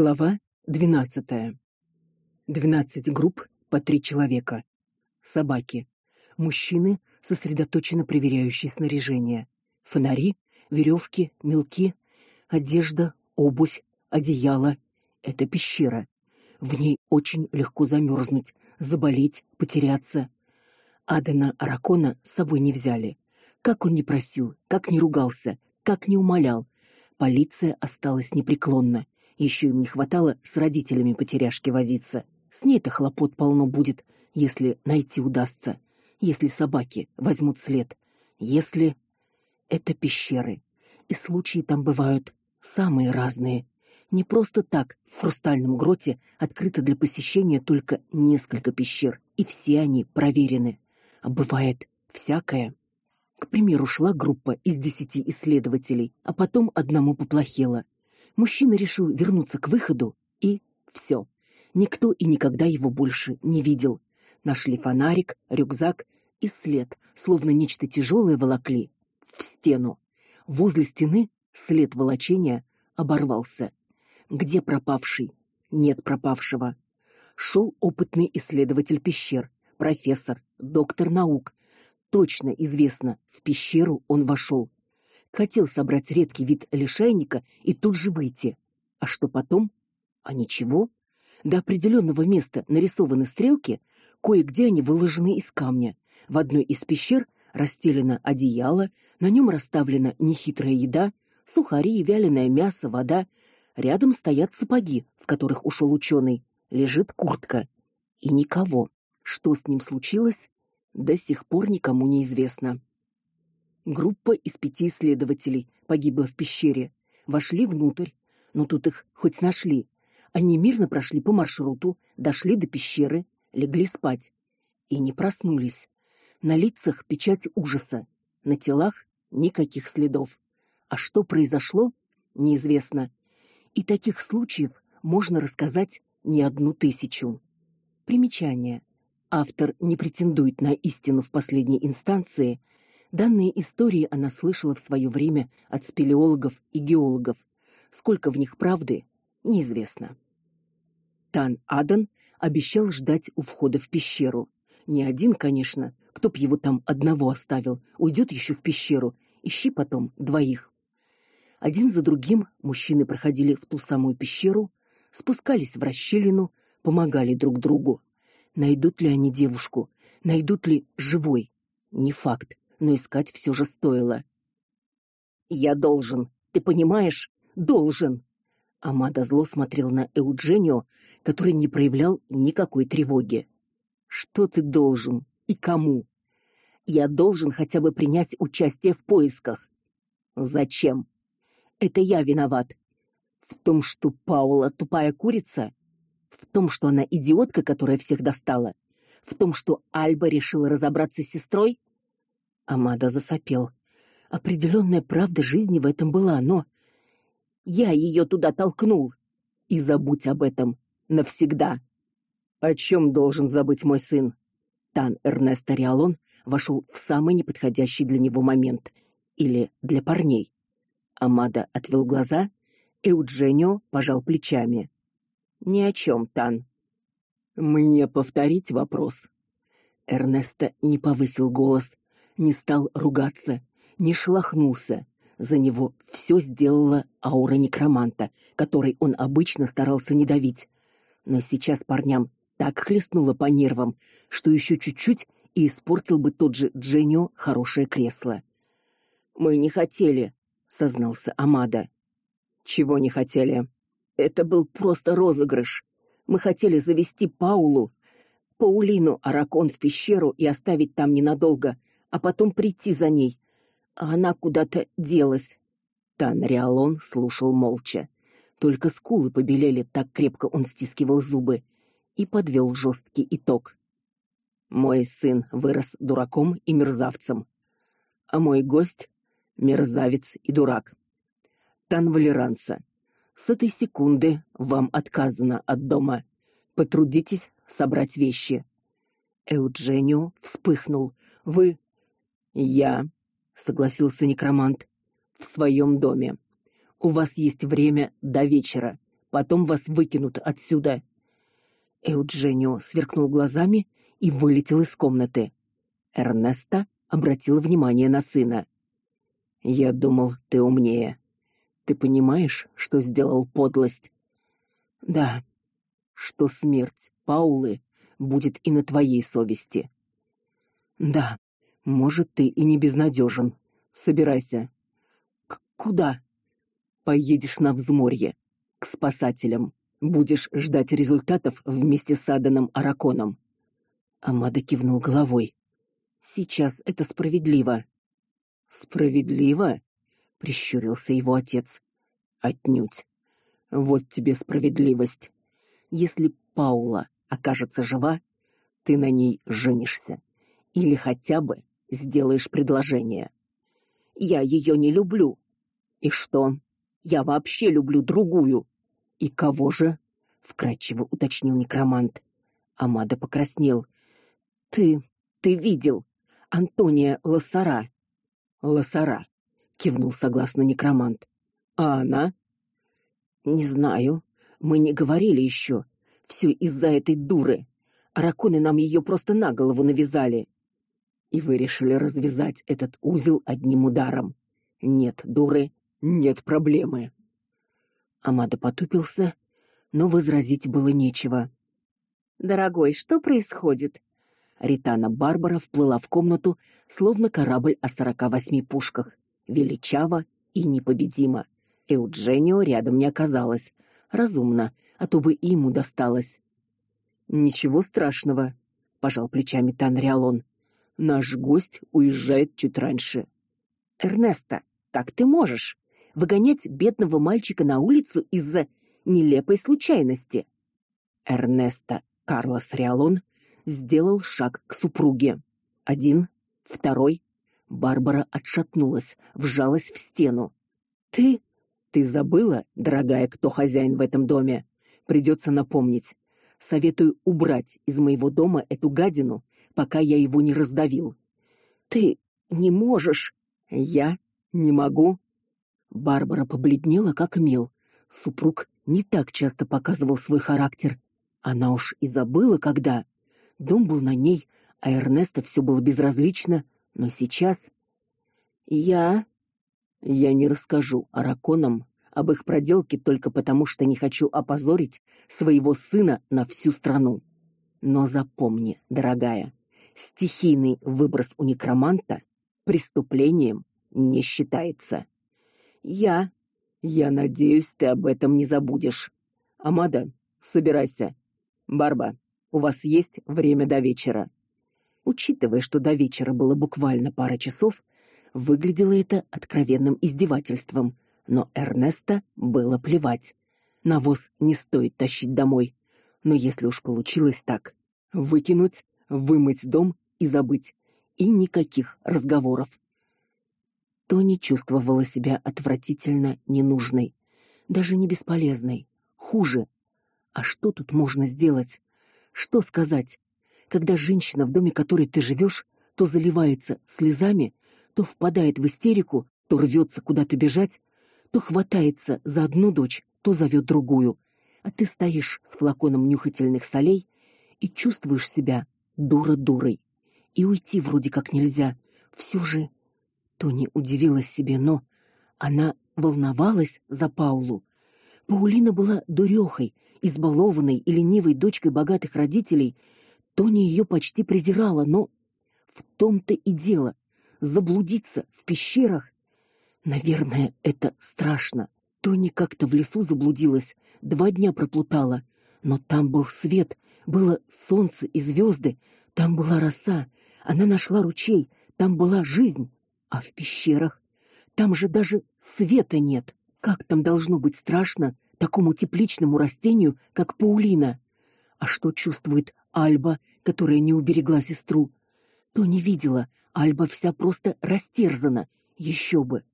Глава 12. 12 групп по три человека. Собаки. Мужчины, сосредоточенно проверяющие снаряжение. Фонари, веревки, мелки, одежда, обувь, одеяло. Это пещера. В ней очень легко замерзнуть, заболеть, потеряться. Адена Аракона с собой не взяли. Как он не просил, как не ругался, как не умолял, полиция осталась непреклонна еще им не хватало с родителями потеряшки возиться. С ней-то хлопот полно будет, если найти удастся, если собаки возьмут след, если это пещеры. И случаи там бывают самые разные. Не просто так в хрустальном гроте открыто для посещения только несколько пещер, и все они проверены. А бывает всякое. К примеру, шла группа из десяти исследователей, а потом одному поплохело. Мужчина решил вернуться к выходу, и все. Никто и никогда его больше не видел. Нашли фонарик, рюкзак и след, словно нечто тяжелое волокли в стену. Возле стены след волочения оборвался. Где пропавший? Нет пропавшего. Шел опытный исследователь пещер, профессор, доктор наук. Точно известно, в пещеру он вошел хотел собрать редкий вид лишайника и тут же выйти. А что потом? А ничего. До определенного места нарисованы стрелки, кое-где они выложены из камня. В одной из пещер расстелено одеяло, на нем расставлена нехитрая еда, сухари, вяленое мясо, вода. Рядом стоят сапоги, в которых ушел ученый. Лежит куртка. И никого. Что с ним случилось, до сих пор никому не известно. Группа из пяти исследователей погибла в пещере. Вошли внутрь, но тут их хоть нашли. Они мирно прошли по маршруту, дошли до пещеры, легли спать и не проснулись. На лицах печать ужаса, на телах никаких следов. А что произошло, неизвестно. И таких случаев можно рассказать не одну тысячу. Примечание. Автор не претендует на истину в последней инстанции, Данные истории она слышала в свое время от спелеологов и геологов. Сколько в них правды, неизвестно. Тан Адан обещал ждать у входа в пещеру. Не один, конечно, кто б его там одного оставил, уйдет еще в пещеру, ищи потом двоих. Один за другим мужчины проходили в ту самую пещеру, спускались в расщелину, помогали друг другу. Найдут ли они девушку, найдут ли живой? Не факт но искать все же стоило. Я должен, ты понимаешь, должен. Амада зло смотрел на Эудженио, который не проявлял никакой тревоги. Что ты должен и кому? Я должен хотя бы принять участие в поисках. Зачем? Это я виноват. В том, что Паула тупая курица, в том, что она идиотка, которая всех достала, в том, что Альба решила разобраться с сестрой, Амада засопел. Определенная правда жизни в этом была, но я ее туда толкнул. И забудь об этом навсегда. О чем должен забыть мой сын? Тан Эрнесто Риалон вошел в самый неподходящий для него момент или для парней. Амада отвел глаза, и Удженио пожал плечами. Ни о чем, Тан. Мне повторить вопрос. Эрнесто не повысил голос, не стал ругаться, не шелохнулся. За него все сделала аура некроманта, которой он обычно старался не давить. Но сейчас парням так хлестнуло по нервам, что еще чуть-чуть и испортил бы тот же Дженнио хорошее кресло. Мы не хотели, сознался Амада. Чего не хотели? Это был просто розыгрыш. Мы хотели завести Паулу, Паулину Аракон в пещеру и оставить там ненадолго, а потом прийти за ней. А она куда-то делась. Танриалон слушал молча. Только скулы побелели, так крепко он стискивал зубы и подвел жесткий итог. Мой сын вырос дураком и мерзавцем, а мой гость мерзавец и дурак. Танвалеранса. С этой секунды вам отказано от дома. Потрудитесь собрать вещи. Эудженио вспыхнул. Вы я, согласился некромант. В своем доме. У вас есть время до вечера. потом вас выкинут отсюда. Эудженио сверкнул глазами и вылетел из комнаты. Эрнеста обратила внимание на сына. Я думал, ты умнее. Ты понимаешь, что сделал подлость? Да. Что смерть Паулы будет и на твоей совести. Да. Может, ты и не безнадежен. Собирайся. К куда? Поедешь на взморье к спасателям. Будешь ждать результатов вместе с Аданом Араконом. Амада кивнул головой. Сейчас это справедливо. Справедливо? прищурился его отец. Отнюдь. Вот тебе справедливость. Если Паула окажется жива, ты на ней женишься или хотя бы сделаешь предложение. Я ее не люблю. И что? Я вообще люблю другую. И кого же? вкратчиво уточнил некромант. Амада покраснел. Ты, ты видел Антония Лосара? Лосара, кивнул согласно некромант. А она? Не знаю. Мы не говорили еще. Все из-за этой дуры. Араконы нам ее просто на голову навязали. И вы решили развязать этот узел одним ударом. Нет, дуры, нет проблемы. Амада потупился, но возразить было нечего. Дорогой, что происходит? Ритана Барбара вплыла в комнату, словно корабль о сорока восьми пушках, величаво и непобедимо. Эудженио рядом не оказалось. Разумно, а то бы и ему досталось. Ничего страшного, пожал плечами Танриалон. Наш гость уезжает чуть раньше. Эрнеста, как ты можешь выгонять бедного мальчика на улицу из-за нелепой случайности? Эрнеста Карлос Риалон сделал шаг к супруге. Один, второй. Барбара отшатнулась, вжалась в стену. Ты ты забыла, дорогая, кто хозяин в этом доме? Придется напомнить. Советую убрать из моего дома эту гадину, пока я его не раздавил. Ты не можешь. Я не могу. Барбара побледнела как мел. Супруг не так часто показывал свой характер. Она уж и забыла, когда дом был на ней, а Эрнеста все было безразлично, но сейчас я я не расскажу араконам об их проделке только потому, что не хочу опозорить своего сына на всю страну. Но запомни, дорогая, стихийный выброс у некроманта преступлением не считается. Я я надеюсь, ты об этом не забудешь. Амада, собирайся. Барба, у вас есть время до вечера. Учитывая, что до вечера было буквально пара часов, выглядело это откровенным издевательством, но Эрнеста было плевать. Навоз не стоит тащить домой. Но если уж получилось так, выкинуть, вымыть дом и забыть. И никаких разговоров. Тони чувствовала себя отвратительно ненужной, даже не бесполезной, хуже. А что тут можно сделать? Что сказать? Когда женщина, в доме которой ты живешь, то заливается слезами, то впадает в истерику, то рвется куда-то бежать, то хватается за одну дочь, то зовет другую, а ты стоишь с флаконом нюхательных солей и чувствуешь себя дура-дурой. И уйти вроде как нельзя. Все же Тони удивилась себе, но она волновалась за Паулу. Паулина была дурехой, избалованной и ленивой дочкой богатых родителей. Тони ее почти презирала, но в том-то и дело, заблудиться в пещерах. Наверное, это страшно. Тони как-то в лесу заблудилась, два дня проплутала, но там был свет, было солнце и звезды, там была роса. Она нашла ручей, там была жизнь, а в пещерах там же даже света нет. Как там должно быть страшно такому тепличному растению, как паулина? А что чувствует Альба, которая не уберегла сестру? То не видела, Альба вся просто растерзана. Еще бы.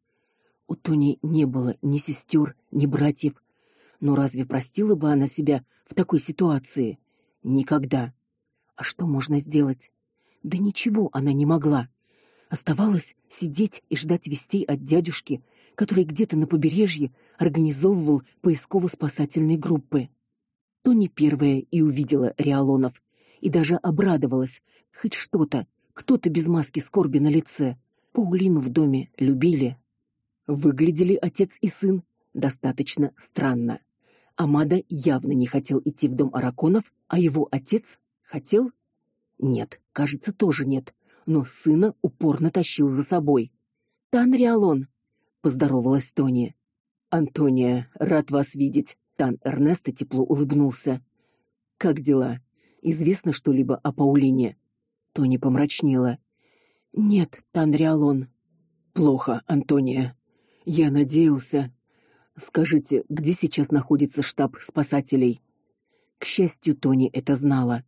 У Тони не было ни сестер, ни братьев. Но разве простила бы она себя в такой ситуации? Никогда. А что можно сделать? Да ничего она не могла. Оставалось сидеть и ждать вестей от дядюшки, который где-то на побережье организовывал поисково-спасательные группы. Тони первая и увидела Риалонов и даже обрадовалась. Хоть что-то, кто-то без маски скорби на лице. Паулину в доме любили. Выглядели отец и сын достаточно странно. Амада явно не хотел идти в дом Араконов, а его отец хотел? Нет, кажется, тоже нет, но сына упорно тащил за собой. Тан Риалон, поздоровалась Тони. Антония, рад вас видеть. Тан Эрнесто тепло улыбнулся. Как дела? Известно что-либо о Паулине? Тони помрачнела. Нет, Тан Риалон. Плохо, Антония. Я надеялся. Скажите, где сейчас находится штаб спасателей? К счастью, Тони это знала.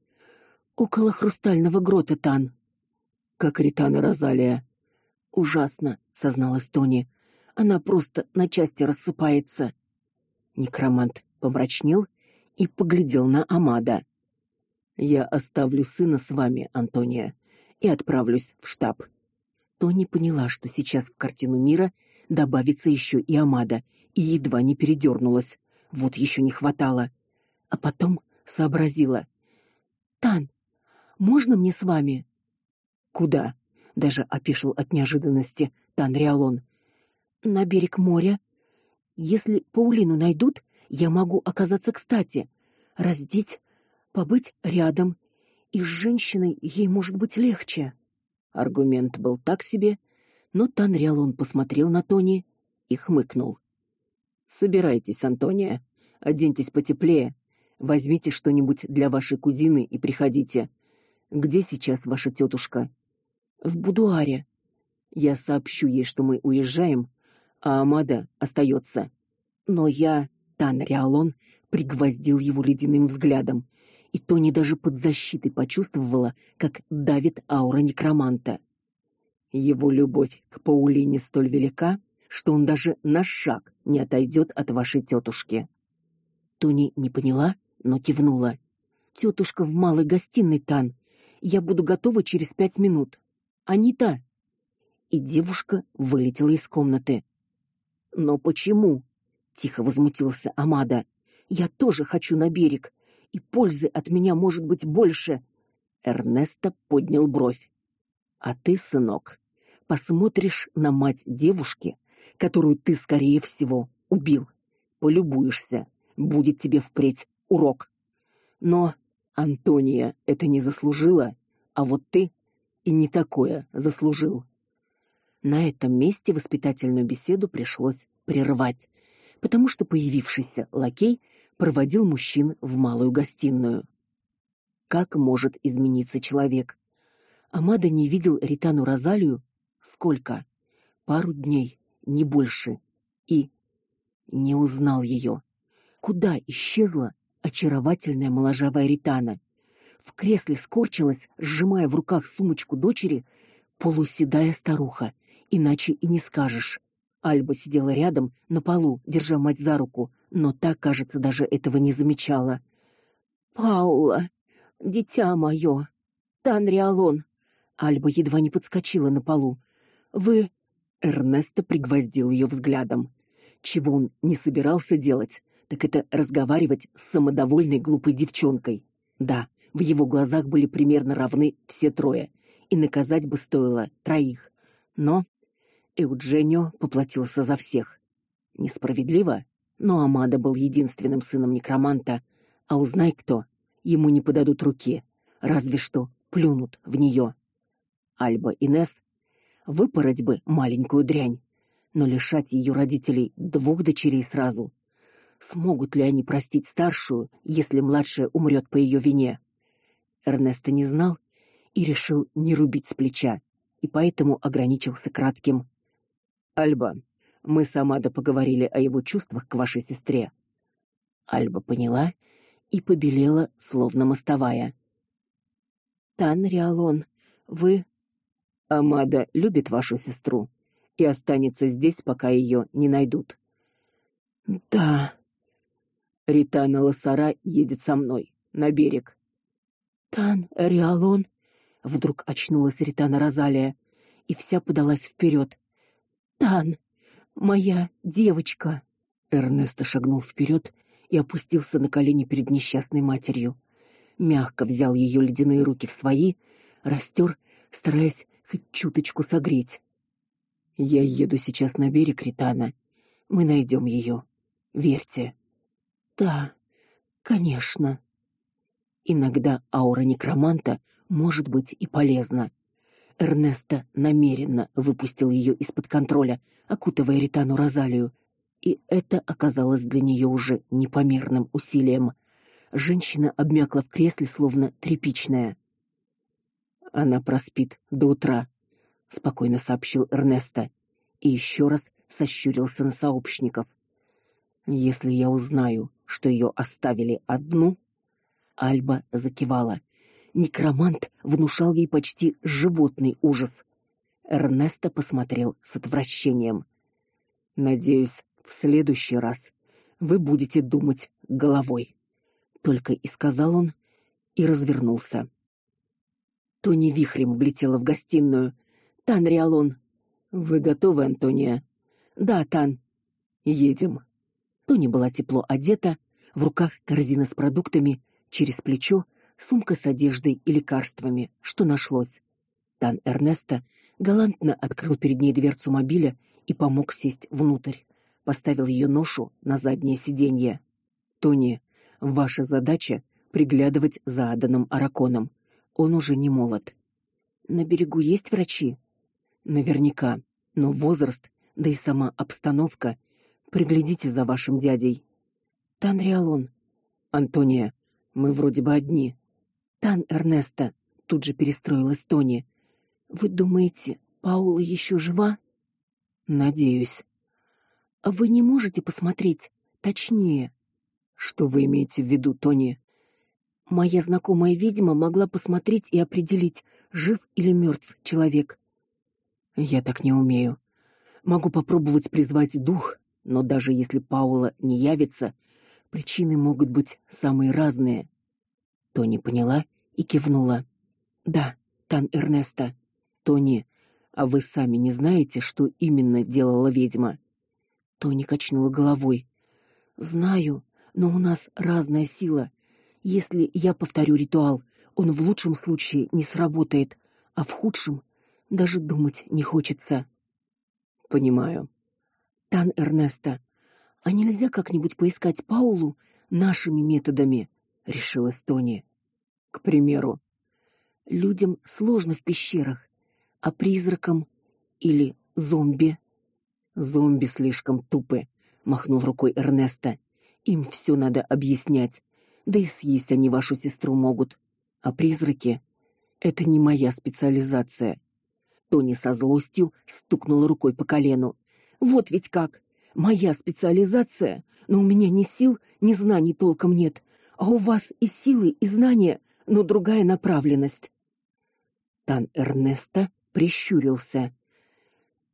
Около хрустального грота, Тан. Как Ритана Розалия. Ужасно, созналась Тони. Она просто на части рассыпается. Некромант помрачнел и поглядел на Амада. Я оставлю сына с вами, Антония, и отправлюсь в штаб. Тони поняла, что сейчас в картину мира добавится еще и Амада, и едва не передернулась. Вот еще не хватало. А потом сообразила: "Тан, можно мне с вами?" "Куда?" даже опешил от неожиданности Тан Риалон. "На берег моря. Если Паулину найдут, я могу оказаться кстати, раздеть, побыть рядом, и с женщиной ей может быть легче. Аргумент был так себе, но Танриалон посмотрел на Тони и хмыкнул. Собирайтесь, Антония, оденьтесь потеплее, возьмите что-нибудь для вашей кузины и приходите. Где сейчас ваша тетушка? В будуаре. Я сообщу ей, что мы уезжаем, а Амада остается. Но я, Танриалон, пригвоздил его ледяным взглядом, и Тони даже под защитой почувствовала, как давит аура некроманта. Его любовь к Паулине столь велика, что он даже на шаг не отойдет от вашей тетушки. Тони не поняла, но кивнула. Тетушка в малой гостиной, Тан. Я буду готова через пять минут. Анита. И девушка вылетела из комнаты. Но почему? тихо возмутился Амада. Я тоже хочу на берег, и пользы от меня может быть больше. Эрнесто поднял бровь. А ты, сынок, посмотришь на мать девушки, которую ты скорее всего убил. Полюбуешься, будет тебе впредь урок. Но Антония это не заслужила, а вот ты и не такое заслужил. На этом месте воспитательную беседу пришлось прервать, потому что появившийся лакей проводил мужчин в малую гостиную. Как может измениться человек? Амада не видел Ритану Розалию сколько? Пару дней, не больше. И не узнал ее. Куда исчезла очаровательная моложавая Ритана? В кресле скорчилась, сжимая в руках сумочку дочери, полуседая старуха, иначе и не скажешь. Альба сидела рядом на полу, держа мать за руку, но та, кажется, даже этого не замечала. Паула, дитя мое, Танриалон. Альба едва не подскочила на полу. Вы Эрнесто пригвоздил ее взглядом. Чего он не собирался делать, так это разговаривать с самодовольной глупой девчонкой. Да, в его глазах были примерно равны все трое, и наказать бы стоило троих. Но Эудженио поплатился за всех. Несправедливо, но Амада был единственным сыном некроманта, а узнай кто, ему не подадут руки, разве что плюнут в нее. Альба Инес выпороть бы маленькую дрянь, но лишать ее родителей двух дочерей сразу. Смогут ли они простить старшую, если младшая умрет по ее вине? Эрнесто не знал и решил не рубить с плеча, и поэтому ограничился кратким: Альба, мы с Амадо поговорили о его чувствах к вашей сестре. Альба поняла и побелела, словно мостовая. Тан Риалон, вы Амада любит вашу сестру и останется здесь, пока ее не найдут. Да. Ритана Лосара едет со мной на берег. Тан Риалон вдруг очнулась Ритана Розалия и вся подалась вперед. Тан, Моя девочка. Эрнесто шагнул вперед и опустился на колени перед несчастной матерью. Мягко взял ее ледяные руки в свои, растер, стараясь хоть чуточку согреть. Я еду сейчас на берег Ритана. Мы найдем ее. Верьте. Да, конечно. Иногда аура некроманта может быть и полезна. Эрнесто намеренно выпустил ее из-под контроля, окутывая Ритану Розалию, и это оказалось для нее уже непомерным усилием. Женщина обмякла в кресле, словно тряпичная. Она проспит до утра, спокойно сообщил Эрнесто и еще раз сощурился на сообщников. Если я узнаю, что ее оставили одну, Альба закивала. Некромант внушал ей почти животный ужас. Эрнесто посмотрел с отвращением. Надеюсь, в следующий раз вы будете думать головой, только и сказал он и развернулся. Тони вихрем влетела в гостиную. Тан Риалон. Вы готовы, Антония? Да, Тан. Едем. Тони была тепло одета, в руках корзина с продуктами, через плечо сумка с одеждой и лекарствами, что нашлось. Тан Эрнеста галантно открыл перед ней дверцу мобиля и помог сесть внутрь. Поставил ее ношу на заднее сиденье. Тони, ваша задача приглядывать за Аданом Араконом. Он уже не молод. На берегу есть врачи? Наверняка, но возраст, да и сама обстановка. Приглядите за вашим дядей. Танриалон. Антония, мы вроде бы одни. Тан Эрнеста тут же перестроилась Тони. Вы думаете, Паула еще жива? Надеюсь. А вы не можете посмотреть точнее? Что вы имеете в виду, Тони? Моя знакомая ведьма могла посмотреть и определить, жив или мертв человек. Я так не умею. Могу попробовать призвать дух, но даже если Паула не явится, причины могут быть самые разные. Тони поняла и кивнула. Да, Тан Эрнеста. Тони, а вы сами не знаете, что именно делала ведьма? Тони качнула головой. Знаю, но у нас разная сила. Если я повторю ритуал, он в лучшем случае не сработает, а в худшем даже думать не хочется. Понимаю. Тан Эрнеста, а нельзя как-нибудь поискать Паулу нашими методами? решила Тони. К примеру, людям сложно в пещерах, а призракам или зомби зомби слишком тупы, махнул рукой Эрнеста. Им все надо объяснять. Да и съесть они вашу сестру могут. А призраки это не моя специализация. Тони со злостью стукнула рукой по колену. Вот ведь как. Моя специализация, но у меня ни сил, ни знаний толком нет, а у вас и силы, и знания, но другая направленность. Тан Эрнеста прищурился.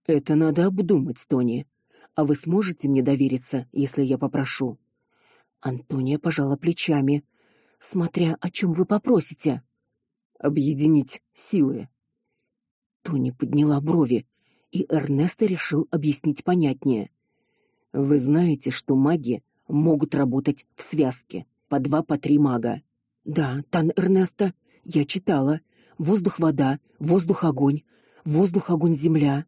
Это надо обдумать, Тони. А вы сможете мне довериться, если я попрошу? Антония пожала плечами, смотря о чем вы попросите. Объединить силы. Тони подняла брови, и Эрнесто решил объяснить понятнее. Вы знаете, что маги могут работать в связке, по два, по три мага. Да, Тан Эрнесто, я читала. Воздух-вода, воздух-огонь, воздух-огонь-земля.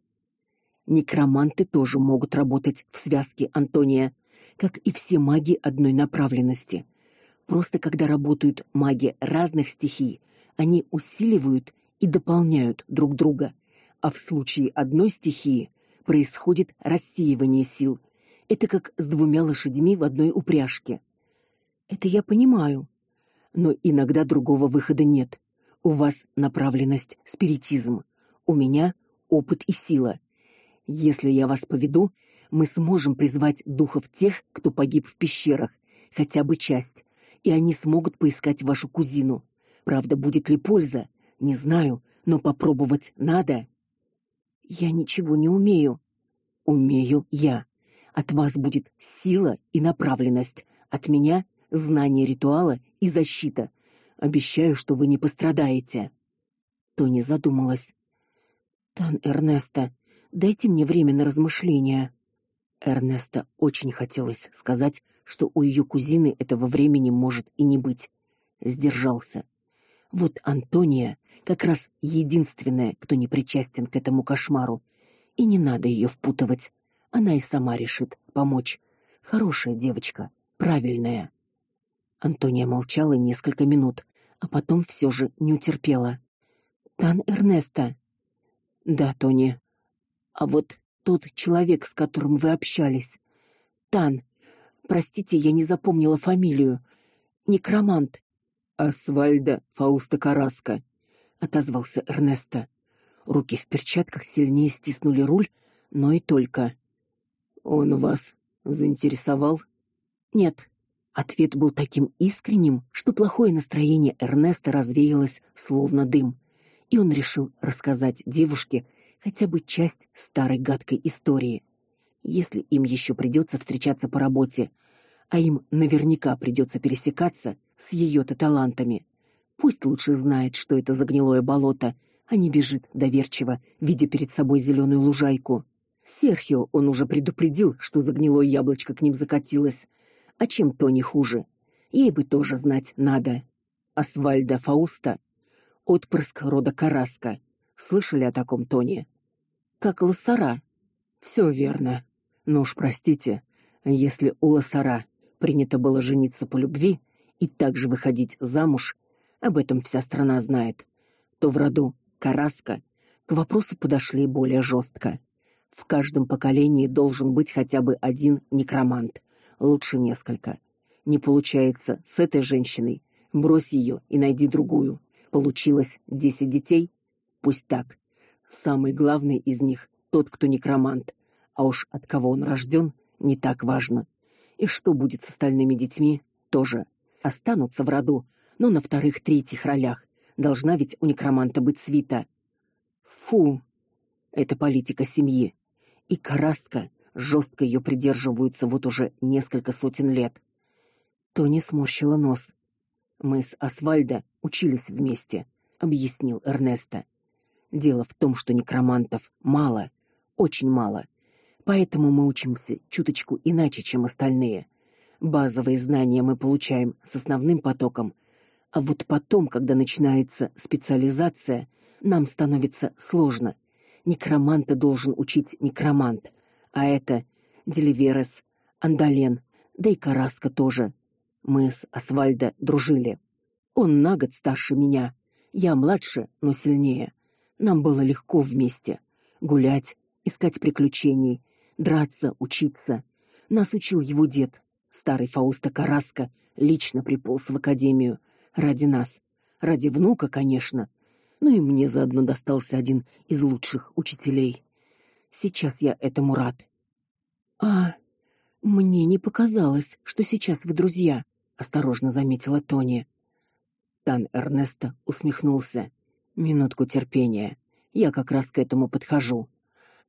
Некроманты тоже могут работать в связке, Антония, как и все маги одной направленности. Просто когда работают маги разных стихий, они усиливают и дополняют друг друга. А в случае одной стихии происходит рассеивание сил. Это как с двумя лошадьми в одной упряжке. Это я понимаю, но иногда другого выхода нет. У вас направленность спиритизм, у меня опыт и сила. Если я вас поведу, мы сможем призвать духов тех, кто погиб в пещерах, хотя бы часть, и они смогут поискать вашу кузину. Правда, будет ли польза, не знаю, но попробовать надо. Я ничего не умею. Умею я. От вас будет сила и направленность, от меня знание ритуала и защита. Обещаю, что вы не пострадаете. Тони задумалась. Тан Эрнеста, дайте мне время на размышления. Эрнеста очень хотелось сказать, что у ее кузины этого времени может и не быть. Сдержался. Вот Антония как раз единственная, кто не причастен к этому кошмару, и не надо ее впутывать. Она и сама решит помочь. Хорошая девочка, правильная. Антония молчала несколько минут, а потом все же не утерпела. Тан Эрнеста. Да, Тони. А вот тот человек, с которым вы общались. Тан. Простите, я не запомнила фамилию. Некромант. Асвальда Фауста Караска, отозвался Эрнеста. Руки в перчатках сильнее стиснули руль, но и только. Он вас заинтересовал? Нет. Ответ был таким искренним, что плохое настроение Эрнеста развеялось словно дым, и он решил рассказать девушке хотя бы часть старой гадкой истории. Если им еще придется встречаться по работе, а им наверняка придется пересекаться с ее то талантами, пусть лучше знает, что это за гнилое болото, а не бежит доверчиво, видя перед собой зеленую лужайку. Серхио он уже предупредил, что за гнилое яблочко к ним закатилось. А чем то не хуже? Ей бы тоже знать надо. Асвальда Фауста, отпрыск рода Караска. Слышали о таком Тоне? Как лосара. Все верно. Но уж простите, если у лосара принято было жениться по любви и также выходить замуж, об этом вся страна знает, то в роду Караска к вопросу подошли более жестко. В каждом поколении должен быть хотя бы один некромант, лучше несколько. Не получается с этой женщиной, брось ее и найди другую. Получилось десять детей, пусть так. Самый главный из них тот, кто некромант, а уж от кого он рожден, не так важно. И что будет с остальными детьми, тоже останутся в роду, но на вторых, третьих ролях. Должна ведь у некроманта быть свита. Фу. Это политика семьи. И Караска жестко ее придерживаются вот уже несколько сотен лет. Тони сморщила нос. Мы с Асвальдо учились вместе, объяснил Эрнесто. Дело в том, что некромантов мало, очень мало. Поэтому мы учимся чуточку иначе, чем остальные. Базовые знания мы получаем с основным потоком, а вот потом, когда начинается специализация, нам становится сложно. Некроманта должен учить некромант, а это Деливерес, Андален, да и Караска тоже. Мы с Асвальдо дружили. Он на год старше меня, я младше, но сильнее. Нам было легко вместе гулять, искать приключений, драться, учиться. Нас учил его дед, старый Фауста Караска, лично приполз в академию ради нас, ради внука, конечно. Ну и мне заодно достался один из лучших учителей. Сейчас я этому рад. А мне не показалось, что сейчас вы друзья, осторожно заметила Тони. Тан Эрнесто усмехнулся. Минутку терпения. Я как раз к этому подхожу.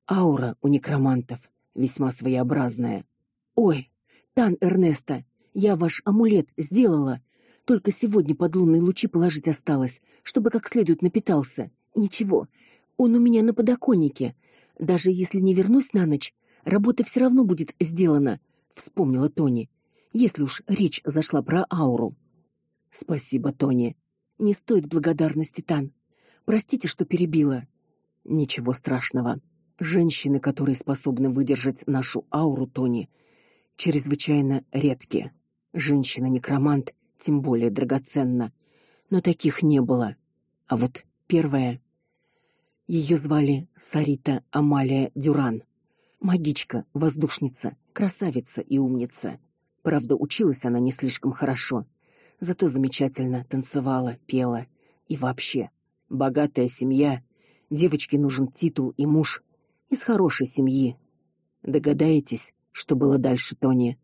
Аура у некромантов весьма своеобразная. Ой, Тан Эрнеста, я ваш амулет сделала. Только сегодня под лунные лучи положить осталось, чтобы как следует напитался. Ничего. Он у меня на подоконнике. Даже если не вернусь на ночь, работа все равно будет сделана, вспомнила Тони. Если уж речь зашла про ауру. Спасибо, Тони. Не стоит благодарности, Тан. Простите, что перебила. Ничего страшного. Женщины, которые способны выдержать нашу ауру, Тони, чрезвычайно редки. Женщина-некромант тем более драгоценна, но таких не было. А вот первая ее звали Сарита Амалия Дюран. Магичка, воздушница, красавица и умница. Правда, училась она не слишком хорошо, зато замечательно танцевала, пела и вообще богатая семья. Девочке нужен титул и муж из хорошей семьи. Догадаетесь, что было дальше, Тони?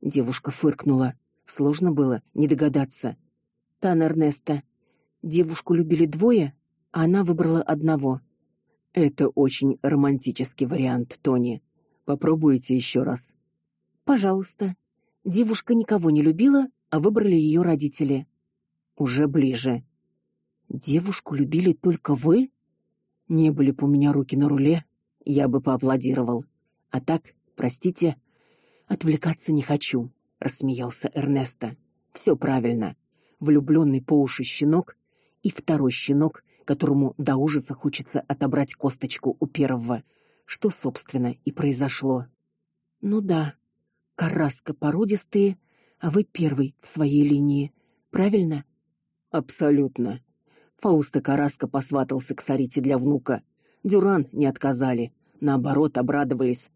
Девушка фыркнула. Сложно было не догадаться. Тан Эрнеста. Девушку любили двое, а она выбрала одного. Это очень романтический вариант, Тони. Попробуйте еще раз. Пожалуйста. Девушка никого не любила, а выбрали ее родители. Уже ближе. Девушку любили только вы? Не были бы у меня руки на руле, я бы поаплодировал. А так Простите, отвлекаться не хочу, рассмеялся Эрнесто. Все правильно. Влюбленный по уши щенок и второй щенок, которому до ужаса хочется отобрать косточку у первого, что собственно и произошло. Ну да. Караска породистые, а вы первый в своей линии. Правильно? Абсолютно. Фауста Караска посватался к Сарите для внука. Дюран не отказали, наоборот, обрадовались.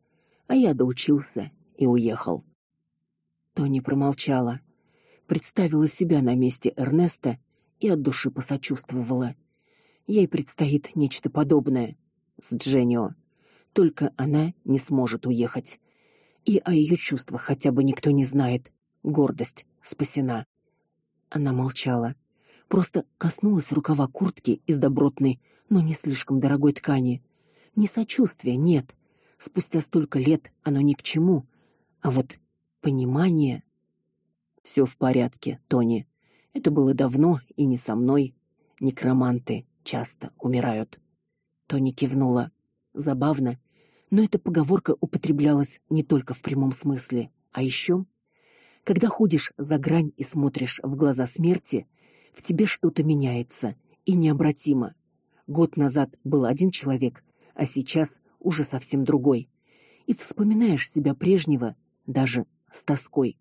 А я доучился и уехал. Тони промолчала, представила себя на месте Эрнеста и от души посочувствовала. Ей предстоит нечто подобное с Дженнио. Только она не сможет уехать. И о ее чувствах хотя бы никто не знает. Гордость спасена. Она молчала, просто коснулась рукава куртки из добротной, но не слишком дорогой ткани. Не сочувствия, нет. Спустя столько лет оно ни к чему. А вот понимание все в порядке, Тони. Это было давно и не со мной. Некроманты часто умирают. Тони кивнула. Забавно, но эта поговорка употреблялась не только в прямом смысле, а еще когда ходишь за грань и смотришь в глаза смерти, в тебе что-то меняется и необратимо. Год назад был один человек, а сейчас уже совсем другой. И вспоминаешь себя прежнего даже с тоской.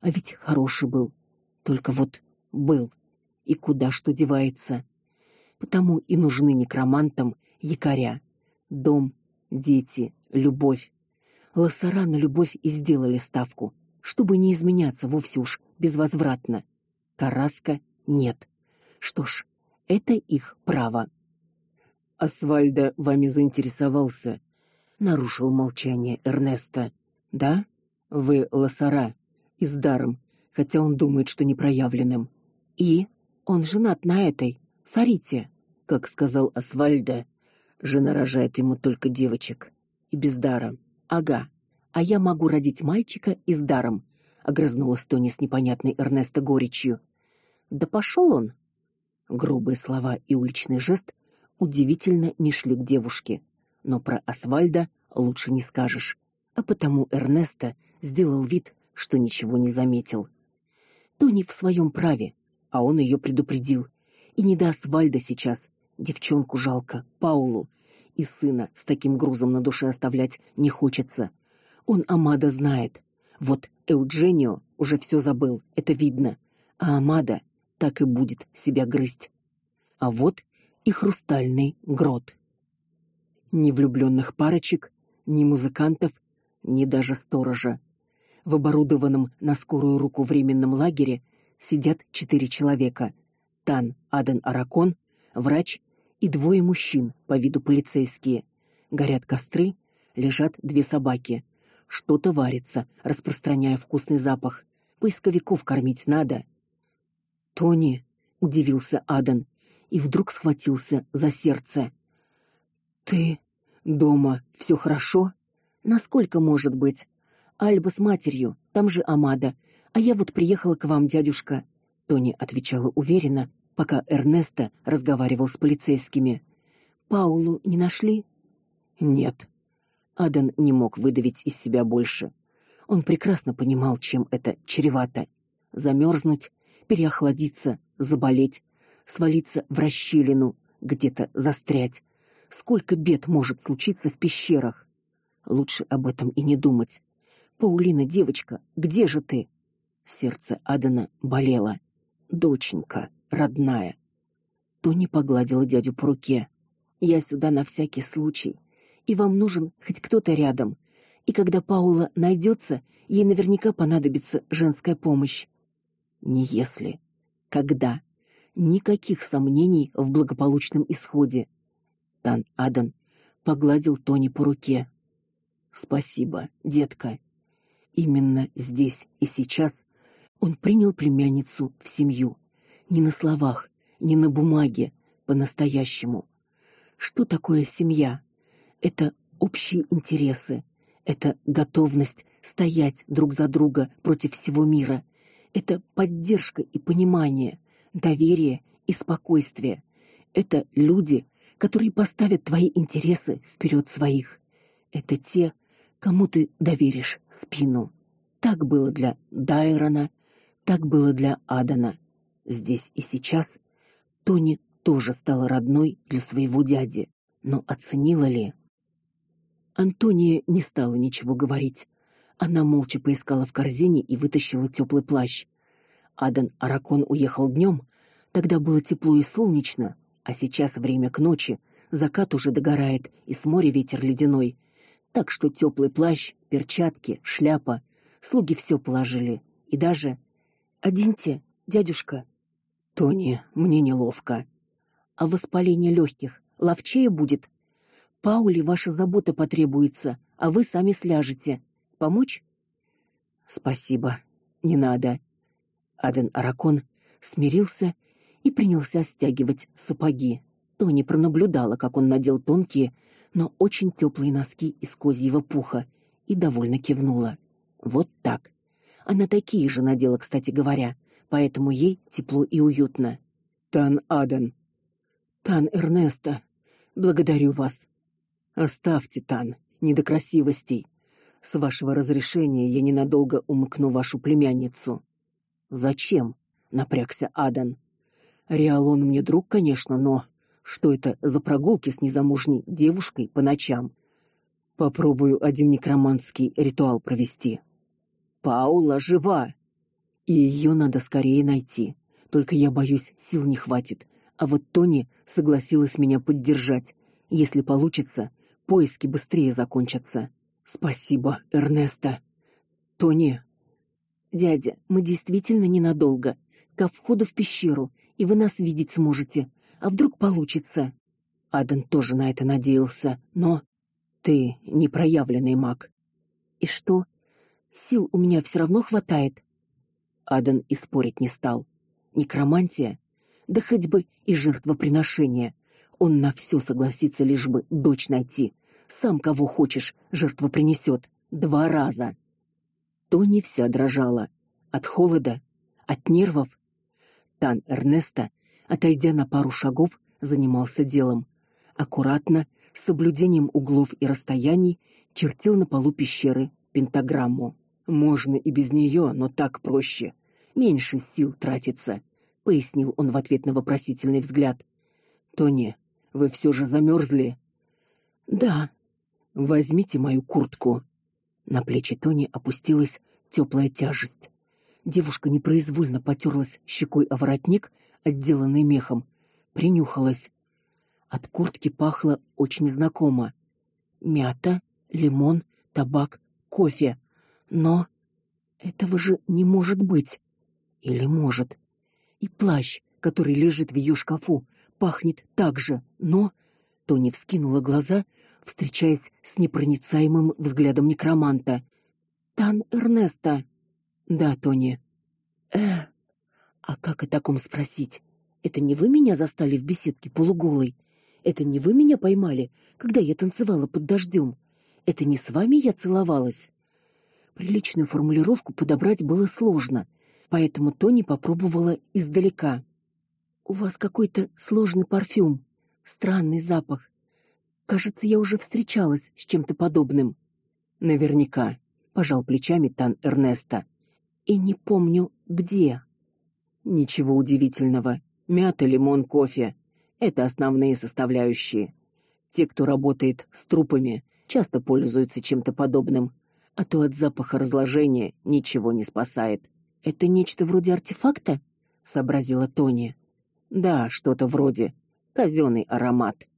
А ведь хороший был. Только вот был. И куда что девается? Потому и нужны некромантам якоря. Дом, дети, любовь. Лосара на любовь и сделали ставку чтобы не изменяться вовсе уж безвозвратно. Караска нет. Что ж, это их право. Асвальда вами заинтересовался, нарушил молчание Эрнеста. Да? Вы лосара и с даром, хотя он думает, что непроявленным. И он женат на этой Сарите, как сказал Асвальда. Жена рожает ему только девочек и без дара. Ага а я могу родить мальчика и с даром, огрызнулась Тони с непонятной Эрнесто горечью. Да пошел он. Грубые слова и уличный жест удивительно не шли к девушке, но про Асвальда лучше не скажешь. А потому Эрнесто сделал вид, что ничего не заметил. Тони в своем праве, а он ее предупредил. И не до Асвальда сейчас. Девчонку жалко, Паулу, и сына с таким грузом на душе оставлять не хочется. Он Амада знает. Вот Эудженио уже все забыл, это видно. А Амада так и будет себя грызть. А вот и хрустальный грот. Ни влюбленных парочек, ни музыкантов, ни даже сторожа. В оборудованном на скорую руку временном лагере сидят четыре человека: Тан Аден Аракон, врач и двое мужчин, по виду полицейские. Горят костры, лежат две собаки. Что-то варится, распространяя вкусный запах. Поисковиков кормить надо. Тони удивился Адан и вдруг схватился за сердце. Ты дома все хорошо? Насколько может быть? Альба с матерью, там же Амада. А я вот приехала к вам, дядюшка. Тони отвечала уверенно, пока Эрнесто разговаривал с полицейскими. Паулу не нашли? Нет. Адан не мог выдавить из себя больше. Он прекрасно понимал, чем это чревато: замерзнуть, переохладиться, заболеть, свалиться в расщелину, где-то застрять. Сколько бед может случиться в пещерах? Лучше об этом и не думать. Паулина, девочка, где же ты? Сердце Адана болело. Доченька, родная. Тони погладила дядю по руке. Я сюда на всякий случай и вам нужен хоть кто-то рядом. И когда Паула найдется, ей наверняка понадобится женская помощь. Не если, когда. Никаких сомнений в благополучном исходе. Тан Адан погладил Тони по руке. Спасибо, детка. Именно здесь и сейчас он принял племянницу в семью, не на словах, не на бумаге, по-настоящему. Что такое семья? это общие интересы, это готовность стоять друг за друга против всего мира, это поддержка и понимание, доверие и спокойствие. Это люди, которые поставят твои интересы вперед своих. Это те, Кому ты доверишь спину? Так было для Дайрона, так было для Адана. Здесь и сейчас Тони тоже стала родной для своего дяди, но оценила ли? Антония не стала ничего говорить. Она молча поискала в корзине и вытащила теплый плащ. Адан Аракон уехал днем, тогда было тепло и солнечно, а сейчас время к ночи, закат уже догорает, и с моря ветер ледяной. Так что теплый плащ, перчатки, шляпа, слуги все положили, и даже оденьте, дядюшка. Тони, мне неловко. А воспаление легких ловчее будет. Пауле ваша забота потребуется, а вы сами сляжете. Помочь? Спасибо. Не надо. Аден Аракон смирился и принялся стягивать сапоги. Тони пронаблюдала, как он надел тонкие, но очень теплые носки из козьего пуха и довольно кивнула. Вот так. Она такие же надела, кстати говоря, поэтому ей тепло и уютно. Тан Аден. Тан Эрнеста. Благодарю вас. Оставьте, Тан, не до красивостей. С вашего разрешения я ненадолго умыкну вашу племянницу. Зачем? напрягся Адан. Риалон мне друг, конечно, но что это за прогулки с незамужней девушкой по ночам? Попробую один некроманский ритуал провести. Паула жива. И ее надо скорее найти. Только я боюсь, сил не хватит. А вот Тони согласилась меня поддержать. Если получится, поиски быстрее закончатся. Спасибо, Эрнеста. Тони. Дядя, мы действительно ненадолго. Ко входу в пещеру, и вы нас видеть сможете. А вдруг получится? Адан тоже на это надеялся, но ты непроявленный маг. И что? Сил у меня все равно хватает. Адан и спорить не стал. Некромантия, да хоть бы и жертвоприношение. Он на все согласится, лишь бы дочь найти. Сам кого хочешь, жертва принесет два раза. Тони вся дрожала от холода, от нервов. Тан Эрнеста, отойдя на пару шагов, занимался делом. Аккуратно, с соблюдением углов и расстояний, чертил на полу пещеры пентаграмму. Можно и без нее, но так проще. Меньше сил тратится, пояснил он в ответ на вопросительный взгляд. Тони, вы все же замерзли? Да. Возьмите мою куртку. На плечи Тони опустилась теплая тяжесть. Девушка непроизвольно потерлась щекой о воротник, отделанный мехом, принюхалась. От куртки пахло очень знакомо. Мята, лимон, табак, кофе. Но этого же не может быть. Или может? И плащ, который лежит в ее шкафу, пахнет так же, но Тони вскинула глаза, встречаясь с непроницаемым взглядом некроманта. Тан Эрнеста. Да, Тони. Э. А как о таком спросить? Это не вы меня застали в беседке полуголой? Это не вы меня поймали, когда я танцевала под дождем? Это не с вами я целовалась? Приличную формулировку подобрать было сложно, поэтому Тони попробовала издалека. У вас какой-то сложный парфюм. Странный запах. Кажется, я уже встречалась с чем-то подобным. Наверняка, пожал плечами Тан Эрнеста. И не помню, где. Ничего удивительного. Мята, лимон, кофе это основные составляющие. Те, кто работает с трупами, часто пользуются чем-то подобным, а то от запаха разложения ничего не спасает. Это нечто вроде артефакта, сообразила Тони. Да, что-то вроде казенный аромат.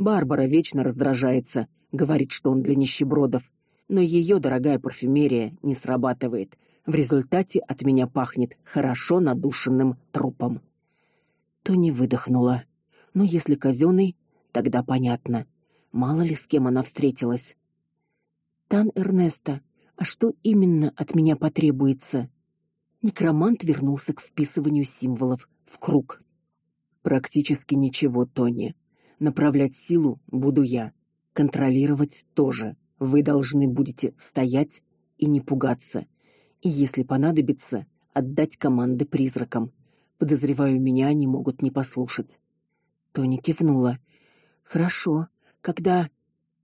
Барбара вечно раздражается, говорит, что он для нищебродов, но ее дорогая парфюмерия не срабатывает. В результате от меня пахнет хорошо надушенным трупом. Тони выдохнула. Но если казенный, тогда понятно. Мало ли с кем она встретилась. Тан Эрнеста, а что именно от меня потребуется? Некромант вернулся к вписыванию символов в круг. Практически ничего, Тони. Направлять силу буду я, контролировать тоже. Вы должны будете стоять и не пугаться. И если понадобится, отдать команды призракам. Подозреваю, меня они могут не послушать. Тони кивнула. Хорошо. Когда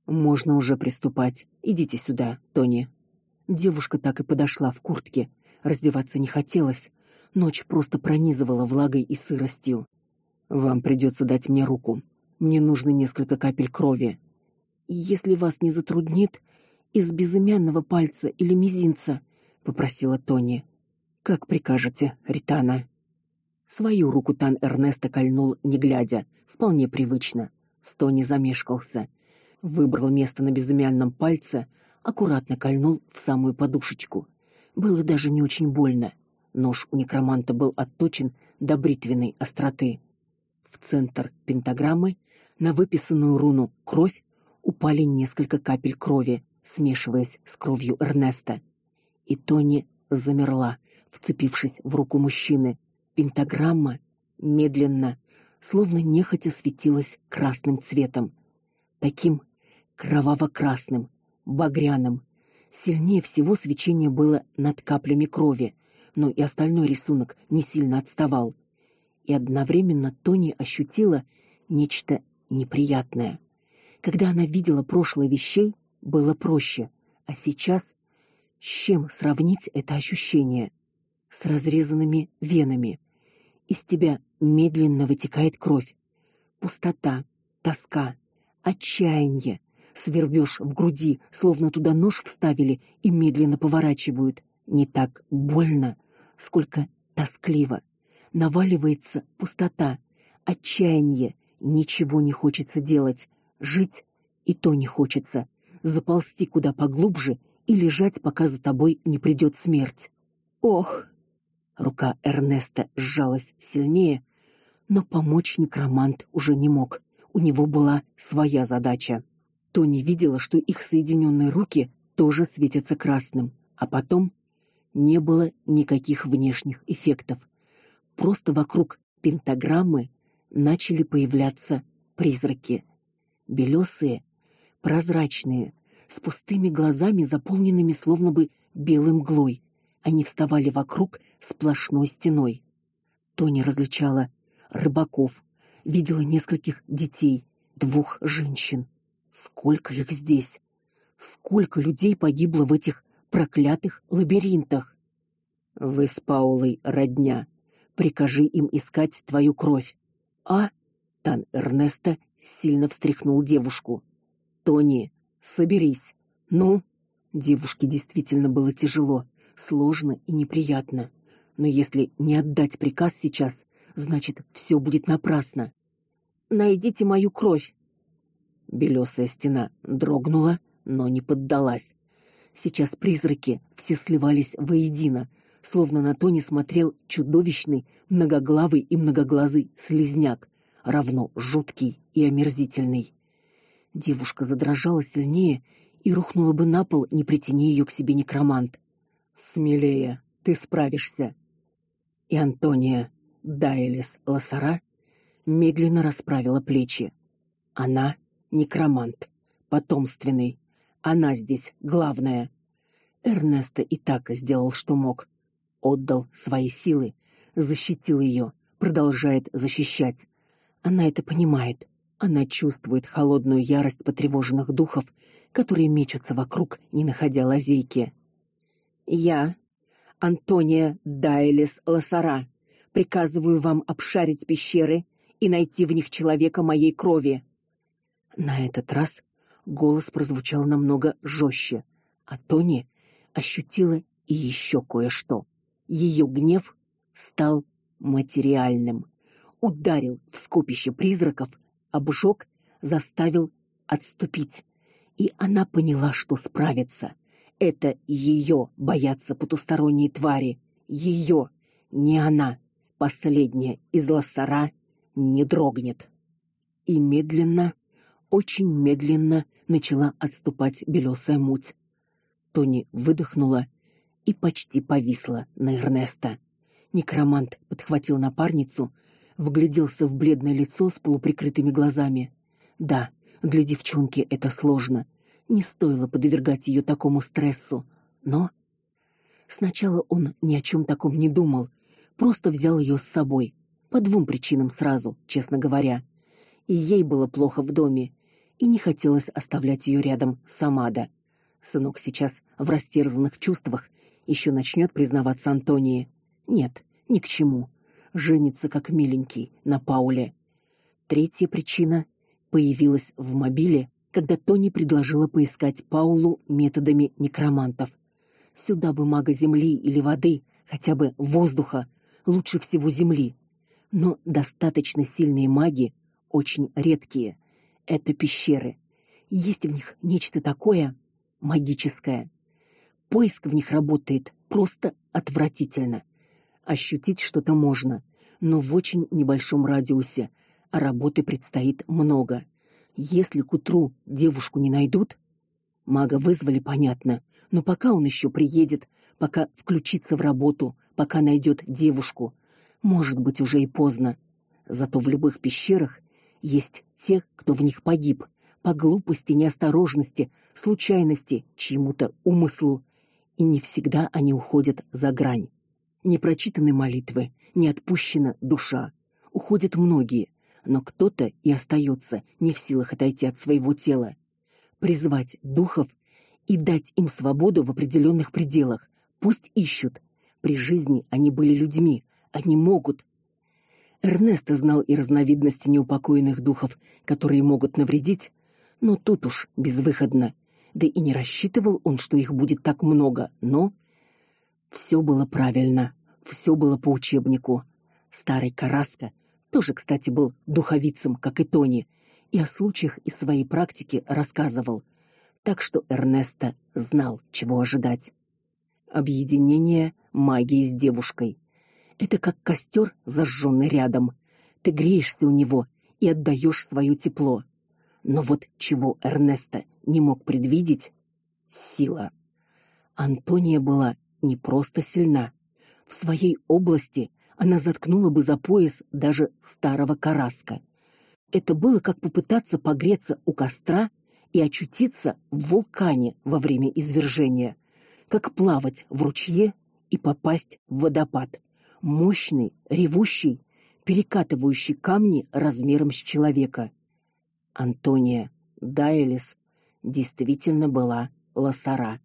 Можно уже приступать. Идите сюда, Тони. Девушка так и подошла в куртке. Раздеваться не хотелось. Ночь просто пронизывала влагой и сыростью. Вам придется дать мне руку. Мне нужно несколько капель крови. Если вас не затруднит, из безымянного пальца или мизинца, попросила Тони. Как прикажете, Ритана. Свою руку Тан Эрнеста кольнул, не глядя, вполне привычно. Стони замешкался, выбрал место на безымянном пальце, аккуратно кольнул в самую подушечку. Было даже не очень больно. Нож у некроманта был отточен до бритвенной остроты. В центр пентаграммы на выписанную руну кровь упали несколько капель крови, смешиваясь с кровью Эрнеста. И Тони замерла, вцепившись в руку мужчины. Пентаграмма медленно, словно нехотя светилась красным цветом, таким кроваво-красным, багряным. Сильнее всего свечение было над каплями крови, но и остальной рисунок не сильно отставал. И одновременно Тони ощутила нечто неприятное. Когда она видела прошлое вещей, было проще, а сейчас с чем сравнить это ощущение? С разрезанными венами. Из тебя медленно вытекает кровь. Пустота, тоска, отчаяние. Свербёшь в груди, словно туда нож вставили и медленно поворачивают. Не так больно, сколько тоскливо. Наваливается пустота, отчаяние, ничего не хочется делать, жить и то не хочется. Заползти куда поглубже и лежать, пока за тобой не придет смерть. Ох. Рука Эрнеста сжалась сильнее, но помочь некромант уже не мог. У него была своя задача. Тони видела, что их соединенные руки тоже светятся красным, а потом не было никаких внешних эффектов. Просто вокруг пентаграммы начали появляться призраки. Белесые, прозрачные, с пустыми глазами, заполненными словно бы белым мглой. Они вставали вокруг сплошной стеной. Тони различала рыбаков, видела нескольких детей, двух женщин. Сколько их здесь? Сколько людей погибло в этих проклятых лабиринтах? Вы с Паулой родня. Прикажи им искать твою кровь. А Тан Эрнеста сильно встряхнул девушку. Тони, соберись. Ну, девушке действительно было тяжело, сложно и неприятно. Но если не отдать приказ сейчас, значит, все будет напрасно. Найдите мою кровь. Белесая стена дрогнула, но не поддалась. Сейчас призраки все сливались воедино, словно на Тони смотрел чудовищный, многоглавый и многоглазый слизняк, равно жуткий и омерзительный. Девушка задрожала сильнее и рухнула бы на пол, не притяни ее к себе некромант. Смелее, ты справишься. И Антония Дайлис Лосара медленно расправила плечи. Она некромант, потомственный. Она здесь главная. Эрнесто и так сделал, что мог. Отдал свои силы, защитил ее, продолжает защищать. Она это понимает. Она чувствует холодную ярость потревоженных духов, которые мечутся вокруг, не находя лазейки. Я, Антония Дайлис Лосара, приказываю вам обшарить пещеры и найти в них человека моей крови. На этот раз голос прозвучал намного жестче, а Тони ощутила и еще кое-что. Ее гнев стал материальным. Ударил в скопище призраков, обжег, заставил отступить. И она поняла, что справится. Это ее боятся потусторонние твари, ее, не она. Последняя из лосара не дрогнет. И медленно очень медленно начала отступать белесая муть. Тони выдохнула и почти повисла на Эрнеста. Некромант подхватил напарницу, вгляделся в бледное лицо с полуприкрытыми глазами. Да, для девчонки это сложно. Не стоило подвергать ее такому стрессу, но сначала он ни о чем таком не думал, просто взял ее с собой по двум причинам сразу, честно говоря. И ей было плохо в доме, и не хотелось оставлять ее рядом с Амада. Сынок сейчас в растерзанных чувствах, еще начнет признаваться Антонии. Нет, ни к чему. Женится как миленький на Пауле. Третья причина появилась в мобиле, когда Тони предложила поискать Паулу методами некромантов. Сюда бы мага земли или воды, хотя бы воздуха, лучше всего земли. Но достаточно сильные маги очень редкие. Это пещеры. Есть в них нечто такое магическое. Поиск в них работает просто отвратительно. Ощутить что-то можно, но в очень небольшом радиусе, а работы предстоит много. Если к утру девушку не найдут, мага вызвали, понятно, но пока он еще приедет, пока включится в работу, пока найдет девушку, может быть, уже и поздно. Зато в любых пещерах есть те, кто в них погиб по глупости, неосторожности, случайности, чьему-то умыслу, и не всегда они уходят за грань. Не прочитаны молитвы, не отпущена душа. Уходят многие, но кто-то и остается не в силах отойти от своего тела. Призвать духов и дать им свободу в определенных пределах. Пусть ищут. При жизни они были людьми, они могут. Эрнесто знал и разновидности неупокоенных духов, которые могут навредить, но тут уж безвыходно. Да и не рассчитывал он, что их будет так много, но все было правильно, все было по учебнику. Старый Караска тоже, кстати, был духовицем, как и Тони, и о случаях из своей практики рассказывал. Так что Эрнесто знал, чего ожидать. Объединение магии с девушкой. Это как костер, зажженный рядом. Ты греешься у него и отдаешь свое тепло. Но вот чего Эрнесто не мог предвидеть сила. Антония была не просто сильна, в своей области она заткнула бы за пояс даже старого караска. Это было как попытаться погреться у костра и очутиться в вулкане во время извержения, как плавать в ручье и попасть в водопад, мощный, ревущий, перекатывающий камни размером с человека. Антония Дайлис действительно была лосара,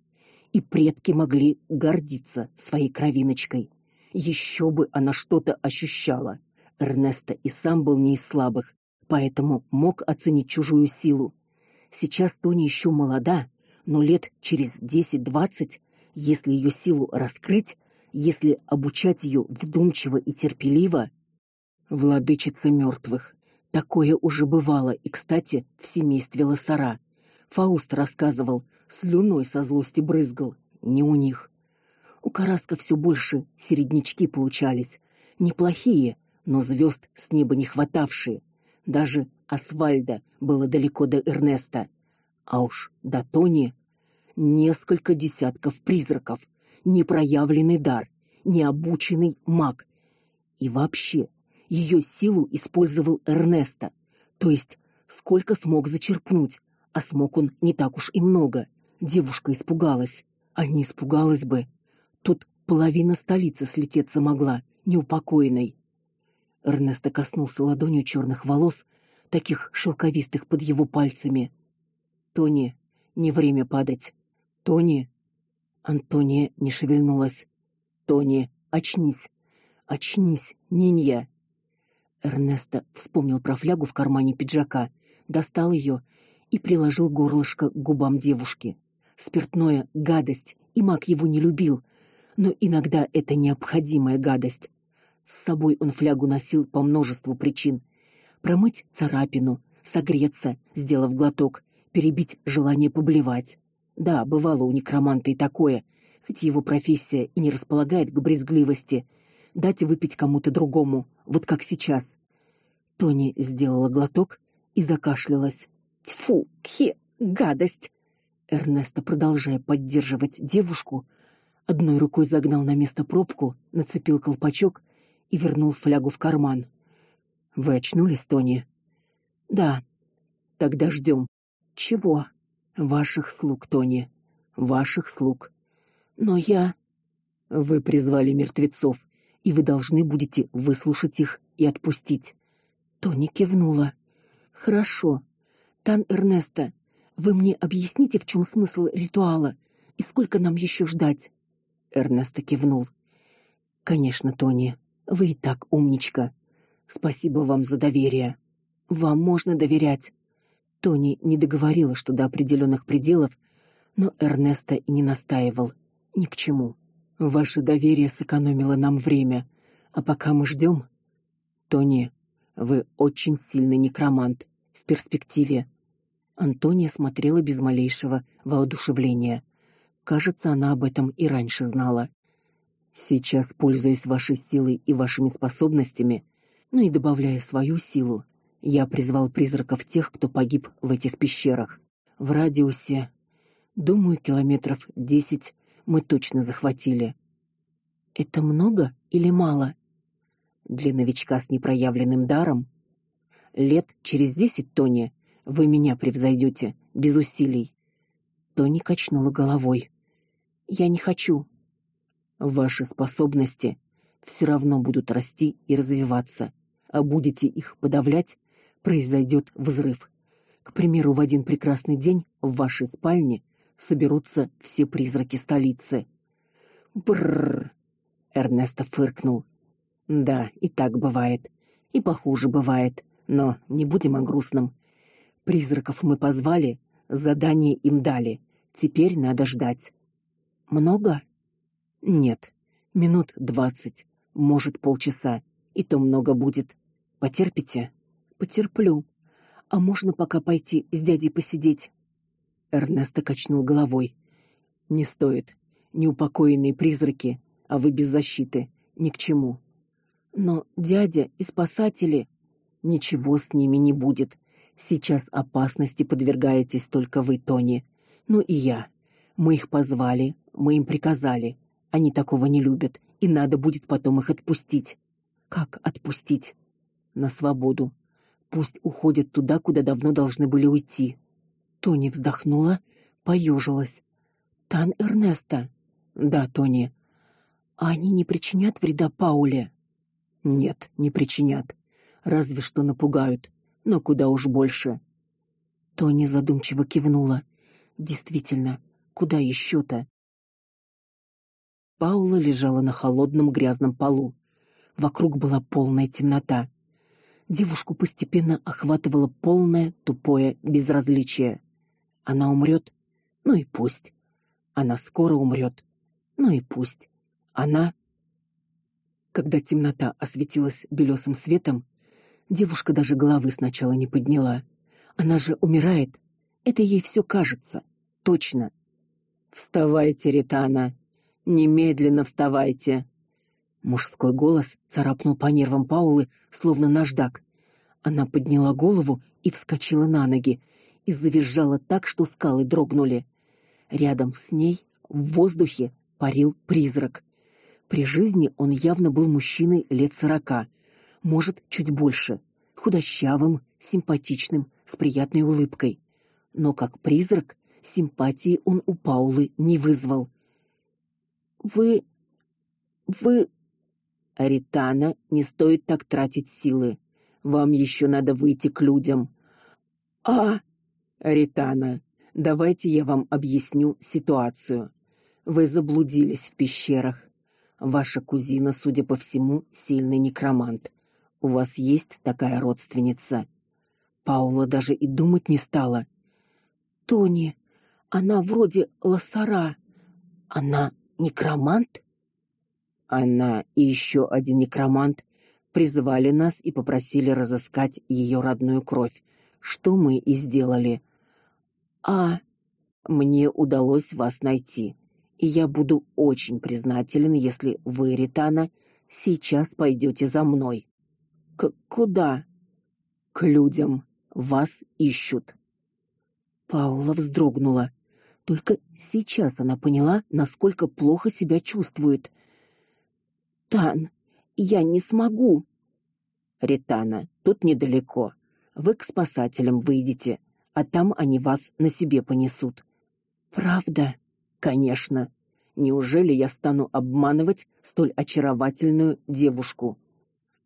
и предки могли гордиться своей кровиночкой. Еще бы она что-то ощущала. Эрнесто и сам был не из слабых, поэтому мог оценить чужую силу. Сейчас Тони еще молода, но лет через 10-20, если ее силу раскрыть, если обучать ее вдумчиво и терпеливо, владычица мертвых, Такое уже бывало, и, кстати, в семействе Лосара. Фауст рассказывал, слюной со злости брызгал, не у них. У Караска все больше середнячки получались, неплохие, но звезд с неба не хватавшие. Даже Асвальда было далеко до Эрнеста, а уж до Тони несколько десятков призраков, непроявленный дар, необученный маг. И вообще, ее силу использовал Эрнесто, то есть сколько смог зачерпнуть, а смог он не так уж и много. Девушка испугалась, а не испугалась бы. Тут половина столицы слететься могла, неупокоенной. Эрнесто коснулся ладонью черных волос, таких шелковистых под его пальцами. Тони, не время падать. Тони. Антония не шевельнулась. Тони, очнись. Очнись, Нинья. Эрнесто вспомнил про флягу в кармане пиджака, достал ее и приложил горлышко к губам девушки. Спиртное гадость, и Мак его не любил, но иногда это необходимая гадость. С собой он флягу носил по множеству причин: промыть царапину, согреться, сделав глоток, перебить желание поблевать. Да, бывало у некроманта и такое, хоть его профессия и не располагает к брезгливости, дать выпить кому-то другому, вот как сейчас. Тони сделала глоток и закашлялась. Тьфу, кхе, гадость. Эрнесто, продолжая поддерживать девушку, одной рукой загнал на место пробку, нацепил колпачок и вернул флягу в карман. Вы очнулись, Тони? Да. Тогда ждем. Чего? Ваших слуг, Тони. Ваших слуг. Но я Вы призвали мертвецов и вы должны будете выслушать их и отпустить. Тони кивнула. Хорошо. Тан Эрнеста, вы мне объясните, в чем смысл ритуала и сколько нам еще ждать? Эрнесто кивнул. Конечно, Тони, вы и так умничка. Спасибо вам за доверие. Вам можно доверять. Тони не договорила, что до определенных пределов, но Эрнесто и не настаивал ни к чему. Ваше доверие сэкономило нам время, а пока мы ждем, Тони, вы очень сильный некромант в перспективе. Антония смотрела без малейшего воодушевления. Кажется, она об этом и раньше знала. Сейчас, пользуясь вашей силой и вашими способностями, ну и добавляя свою силу, я призвал призраков тех, кто погиб в этих пещерах. В радиусе, думаю, километров десять мы точно захватили. Это много или мало? Для новичка с непроявленным даром лет через десять, Тони, вы меня превзойдете без усилий. Тони качнула головой. Я не хочу. Ваши способности все равно будут расти и развиваться, а будете их подавлять, произойдет взрыв. К примеру, в один прекрасный день в вашей спальне соберутся все призраки столицы. Бррр. Эрнесто фыркнул. Да, и так бывает, и похуже бывает, но не будем о грустном. Призраков мы позвали, задание им дали. Теперь надо ждать. Много? Нет, минут двадцать, может, полчаса, и то много будет. Потерпите? Потерплю. А можно пока пойти с дядей посидеть? Эрнесто качнул головой. Не стоит. Неупокоенные призраки, а вы без защиты, ни к чему. Но дядя и спасатели ничего с ними не будет. Сейчас опасности подвергаетесь только вы, Тони. Ну и я. Мы их позвали, мы им приказали. Они такого не любят, и надо будет потом их отпустить. Как отпустить? На свободу. Пусть уходят туда, куда давно должны были уйти. Тони вздохнула, поежилась. Тан Эрнеста. Да, Тони. А они не причинят вреда Пауле. Нет, не причинят. Разве что напугают, но куда уж больше. Тони задумчиво кивнула. Действительно, куда еще то Паула лежала на холодном грязном полу. Вокруг была полная темнота. Девушку постепенно охватывало полное тупое безразличие. Она умрет, ну и пусть. Она скоро умрет, ну и пусть. Она когда темнота осветилась белесым светом, девушка даже головы сначала не подняла. Она же умирает. Это ей все кажется. Точно. Вставайте, Ритана. Немедленно вставайте. Мужской голос царапнул по нервам Паулы, словно наждак. Она подняла голову и вскочила на ноги, и завизжала так, что скалы дрогнули. Рядом с ней в воздухе парил призрак. При жизни он явно был мужчиной лет сорока, может, чуть больше, худощавым, симпатичным, с приятной улыбкой. Но как призрак симпатии он у Паулы не вызвал. Вы вы Аритана, не стоит так тратить силы. Вам еще надо выйти к людям. А Аритана, давайте я вам объясню ситуацию. Вы заблудились в пещерах. Ваша кузина, судя по всему, сильный некромант. У вас есть такая родственница? Паула даже и думать не стала. Тони, она вроде лосара. Она некромант? Она и еще один некромант призвали нас и попросили разыскать ее родную кровь, что мы и сделали. А мне удалось вас найти и я буду очень признателен, если вы, Ритана, сейчас пойдете за мной. К куда? К людям. Вас ищут. Паула вздрогнула. Только сейчас она поняла, насколько плохо себя чувствует. Тан, я не смогу. Ритана, тут недалеко. Вы к спасателям выйдете, а там они вас на себе понесут. Правда? Конечно. Неужели я стану обманывать столь очаровательную девушку?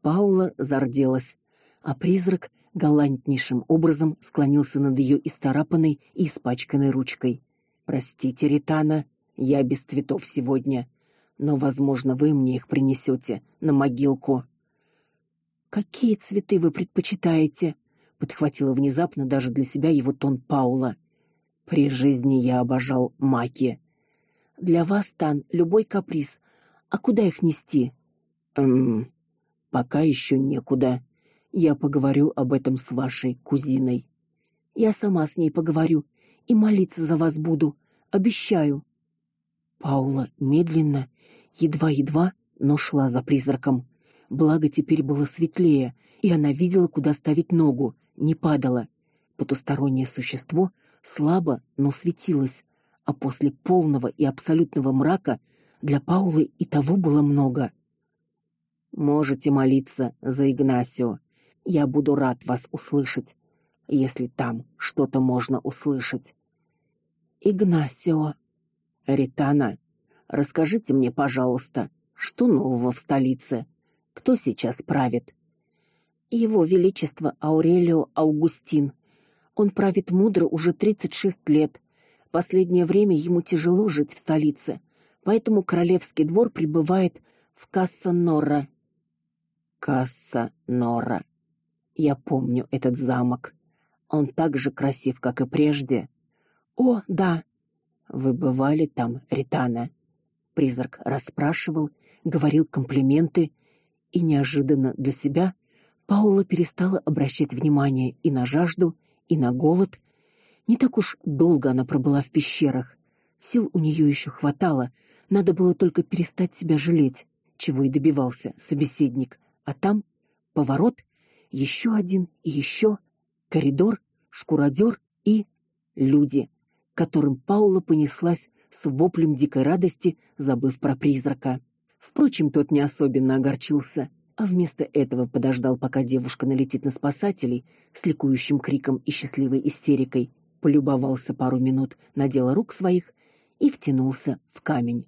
Паула зарделась, а призрак галантнейшим образом склонился над ее исцарапанной и испачканной ручкой. Простите, Ритана, я без цветов сегодня, но, возможно, вы мне их принесете на могилку. Какие цветы вы предпочитаете? подхватила внезапно даже для себя его тон Паула. При жизни я обожал маки. Для вас, Тан, любой каприз. А куда их нести? Эм, пока еще некуда. Я поговорю об этом с вашей кузиной. Я сама с ней поговорю и молиться за вас буду, обещаю. Паула медленно, едва-едва, но шла за призраком. Благо теперь было светлее, и она видела, куда ставить ногу, не падала. Потустороннее существо слабо, но светилось, а после полного и абсолютного мрака для Паулы и того было много. Можете молиться за Игнасио. Я буду рад вас услышать, если там что-то можно услышать. Игнасио. Ритана, расскажите мне, пожалуйста, что нового в столице? Кто сейчас правит? Его величество Аурелио Аугустин. Он правит мудро уже 36 лет. Последнее время ему тяжело жить в столице, поэтому королевский двор пребывает в Касса-Норра. Касса-Норра. Я помню этот замок. Он так же красив, как и прежде. О, да. Вы бывали там, Ритана? Призрак расспрашивал, говорил комплименты, и неожиданно для себя Паула перестала обращать внимание и на жажду, и на голод, не так уж долго она пробыла в пещерах. Сил у нее еще хватало, надо было только перестать себя жалеть, чего и добивался собеседник. А там поворот, еще один и еще коридор, шкуродер и люди, которым Паула понеслась с воплем дикой радости, забыв про призрака. Впрочем, тот не особенно огорчился а вместо этого подождал, пока девушка налетит на спасателей с ликующим криком и счастливой истерикой, полюбовался пару минут на дело рук своих и втянулся в камень.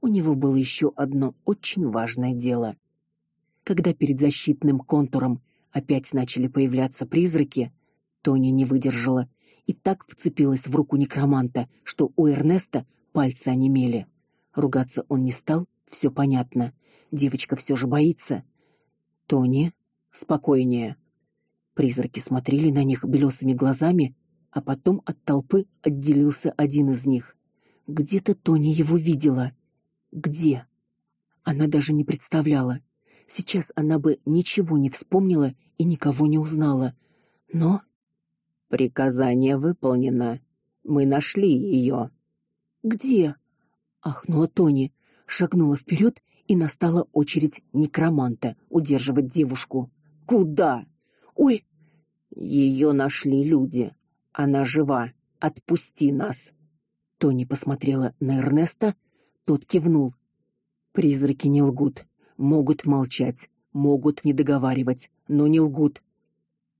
У него было еще одно очень важное дело. Когда перед защитным контуром опять начали появляться призраки, Тони не выдержала и так вцепилась в руку некроманта, что у Эрнеста пальцы онемели. Ругаться он не стал, все понятно. Девочка все же боится. Тони, спокойнее. Призраки смотрели на них белесыми глазами, а потом от толпы отделился один из них. Где-то Тони его видела. Где? Она даже не представляла. Сейчас она бы ничего не вспомнила и никого не узнала. Но приказание выполнено. Мы нашли ее. Где? ахнула Тони, шагнула вперед и настала очередь некроманта удерживать девушку. Куда? Ой, ее нашли люди. Она жива. Отпусти нас. Тони посмотрела на Эрнеста, тот кивнул. Призраки не лгут, могут молчать, могут не договаривать, но не лгут.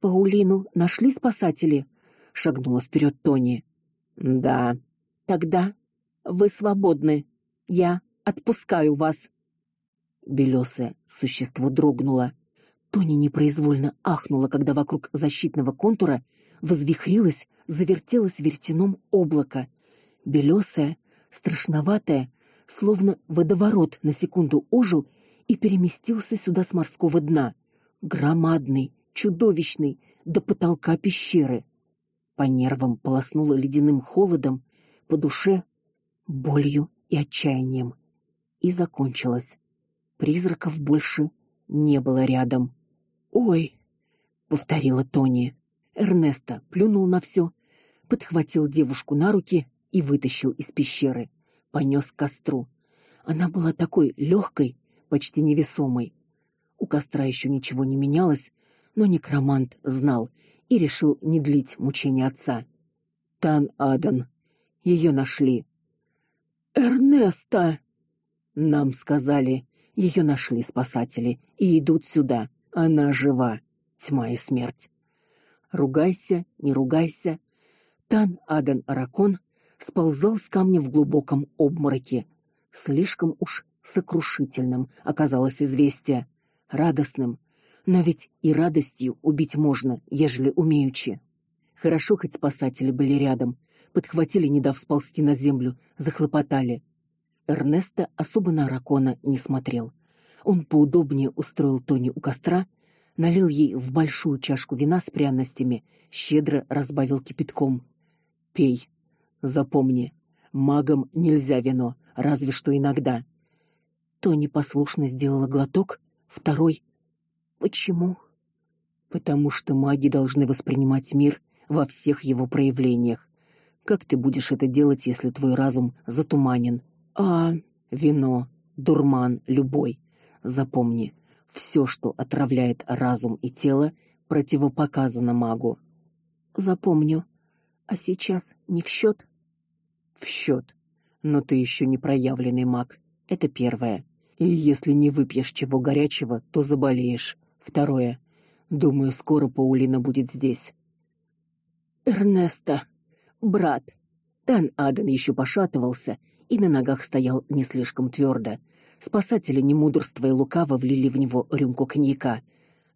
Паулину нашли спасатели, шагнула вперед Тони. Да. Тогда вы свободны. Я отпускаю вас. Белесое существо дрогнуло. Тони непроизвольно ахнула, когда вокруг защитного контура возвихрилось, завертелось вертяном облако. Белесое, страшноватое, словно водоворот на секунду ожил и переместился сюда с морского дна. Громадный, чудовищный, до потолка пещеры. По нервам полоснуло ледяным холодом, по душе болью и отчаянием. И закончилось. Призраков больше не было рядом. "Ой", повторила Тони. Эрнеста плюнул на все, подхватил девушку на руки и вытащил из пещеры, понес к костру. Она была такой легкой, почти невесомой. У костра еще ничего не менялось, но некромант знал и решил не длить мучения отца. Тан Адан. Ее нашли. Эрнеста, нам сказали, ее нашли спасатели и идут сюда. Она жива. Тьма и смерть. Ругайся, не ругайся. Тан Адан Аракон сползал с камня в глубоком обмороке. Слишком уж сокрушительным оказалось известие, радостным. Но ведь и радостью убить можно, ежели умеючи. Хорошо хоть спасатели были рядом, подхватили, не дав сползти на землю, захлопотали. Эрнеста особо на Ракона не смотрел. Он поудобнее устроил Тони у костра, налил ей в большую чашку вина с пряностями, щедро разбавил кипятком. Пей. Запомни, магам нельзя вино, разве что иногда. Тони послушно сделала глоток, второй. Почему? Потому что маги должны воспринимать мир во всех его проявлениях. Как ты будешь это делать, если твой разум затуманен? А вино, дурман любой. Запомни, все, что отравляет разум и тело, противопоказано магу. Запомню. А сейчас не в счет? В счет. Но ты еще не проявленный маг. Это первое. И если не выпьешь чего горячего, то заболеешь. Второе. Думаю, скоро Паулина будет здесь. Эрнеста, брат. Тан Аден еще пошатывался и на ногах стоял не слишком твердо. Спасатели, не мудрствуя лукаво, влили в него рюмку коньяка.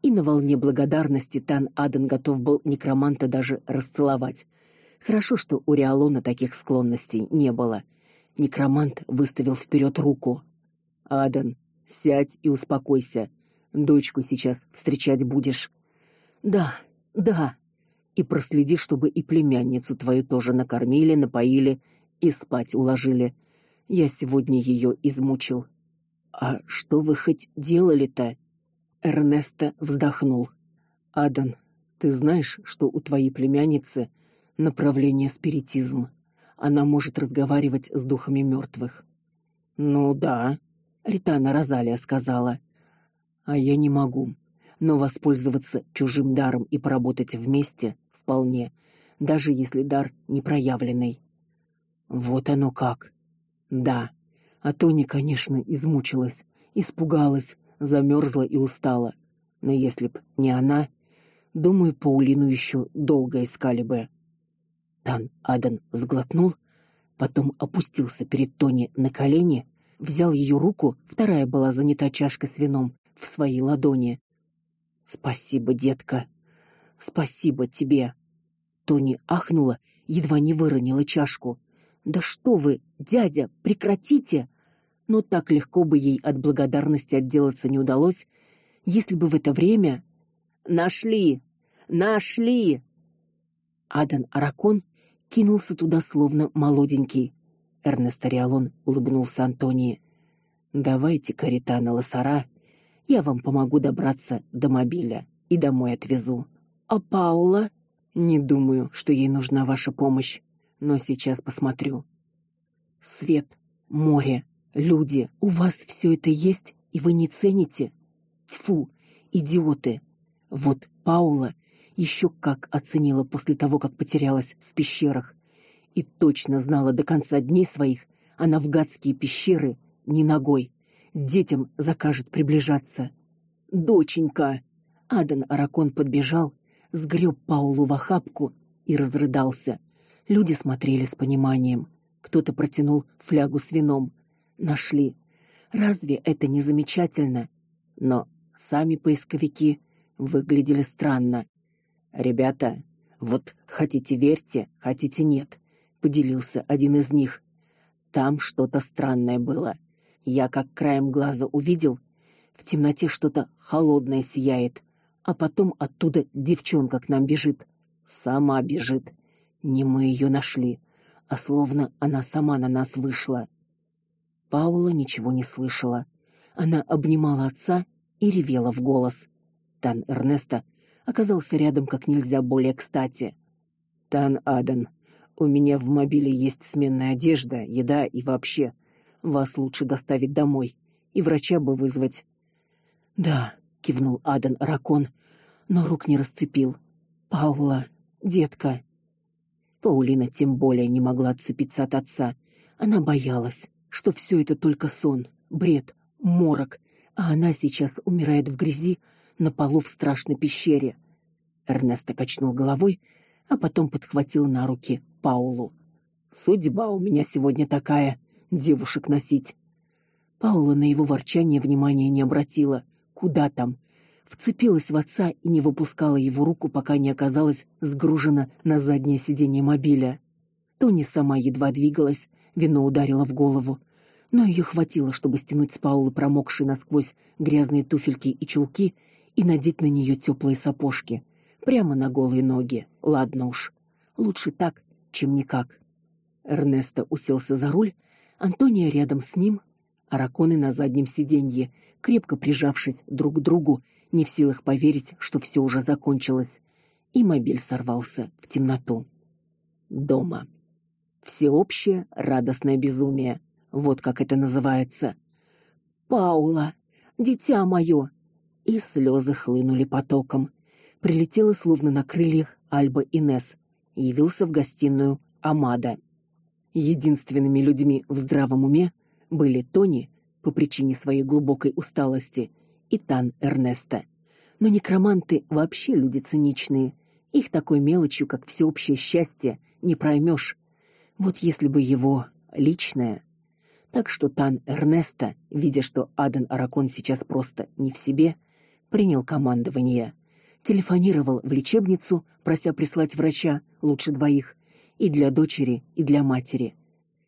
И на волне благодарности Тан Аден готов был некроманта даже расцеловать. Хорошо, что у Риалона таких склонностей не было. Некромант выставил вперед руку. Аден, сядь и успокойся. Дочку сейчас встречать будешь. Да, да, и проследи, чтобы и племянницу твою тоже накормили, напоили и спать уложили. Я сегодня ее измучил. А что вы хоть делали-то? Эрнесто вздохнул. Адан, ты знаешь, что у твоей племянницы направление спиритизм. Она может разговаривать с духами мертвых. Ну да, Ритана Розалия сказала. А я не могу. Но воспользоваться чужим даром и поработать вместе вполне, даже если дар не проявленный. Вот оно как. Да. А Тони, конечно, измучилась, испугалась, замерзла и устала. Но если б не она, думаю, Паулину еще долго искали бы. Тан Адан сглотнул, потом опустился перед Тони на колени, взял ее руку, вторая была занята чашкой с вином, в своей ладони. Спасибо, детка. Спасибо тебе. Тони ахнула, едва не выронила чашку. Да что вы, дядя, прекратите. Но так легко бы ей от благодарности отделаться не удалось, если бы в это время нашли, нашли. Адан Аракон кинулся туда словно молоденький. Эрнест Ариалон улыбнулся Антонии. Давайте, Каритана Лосара, я вам помогу добраться до мобиля и домой отвезу. А Паула? Не думаю, что ей нужна ваша помощь, но сейчас посмотрю. Свет, море, люди, у вас все это есть, и вы не цените. Тьфу, идиоты. Вот Паула еще как оценила после того, как потерялась в пещерах, и точно знала до конца дней своих, она в гадские пещеры ни ногой детям закажет приближаться. Доченька. Адан Аракон подбежал, сгреб Паулу в охапку и разрыдался. Люди смотрели с пониманием. Кто-то протянул флягу с вином. Нашли. Разве это не замечательно? Но сами поисковики выглядели странно. Ребята, вот хотите верьте, хотите нет, поделился один из них. Там что-то странное было. Я как краем глаза увидел, в темноте что-то холодное сияет, а потом оттуда девчонка к нам бежит. Сама бежит. Не мы ее нашли, а словно она сама на нас вышла. Паула ничего не слышала. Она обнимала отца и ревела в голос. Тан Эрнеста оказался рядом как нельзя более кстати. Тан Адан, у меня в мобиле есть сменная одежда, еда и вообще вас лучше доставить домой и врача бы вызвать. Да, кивнул Адан Ракон, но рук не расцепил. Паула, детка. Паулина тем более не могла отцепиться от отца. Она боялась, что все это только сон, бред, морок, а она сейчас умирает в грязи на полу в страшной пещере. Эрнесто качнул головой, а потом подхватил на руки Паулу. Судьба у меня сегодня такая девушек носить. Паула на его ворчание внимания не обратила. Куда там? вцепилась в отца и не выпускала его руку, пока не оказалась сгружена на заднее сиденье мобиля. Тони сама едва двигалась, вино ударило в голову, но ее хватило, чтобы стянуть с Паулы промокшие насквозь грязные туфельки и чулки и надеть на нее теплые сапожки, прямо на голые ноги. Ладно уж. Лучше так, чем никак. Эрнесто уселся за руль, Антония рядом с ним, а раконы на заднем сиденье, крепко прижавшись друг к другу, не в силах поверить, что все уже закончилось. И мобиль сорвался в темноту. Дома. Всеобщее радостное безумие. Вот как это называется. Паула, дитя мое. И слезы хлынули потоком. Прилетела словно на крыльях Альба Инес. Явился в гостиную Амада. Единственными людьми в здравом уме были Тони по причине своей глубокой усталости и Тан Эрнеста. Но некроманты вообще люди циничные. Их такой мелочью, как всеобщее счастье, не проймешь. Вот если бы его личное. Так что Тан Эрнеста, видя, что Аден Аракон сейчас просто не в себе, принял командование. Телефонировал в лечебницу, прося прислать врача, лучше двоих, и для дочери, и для матери.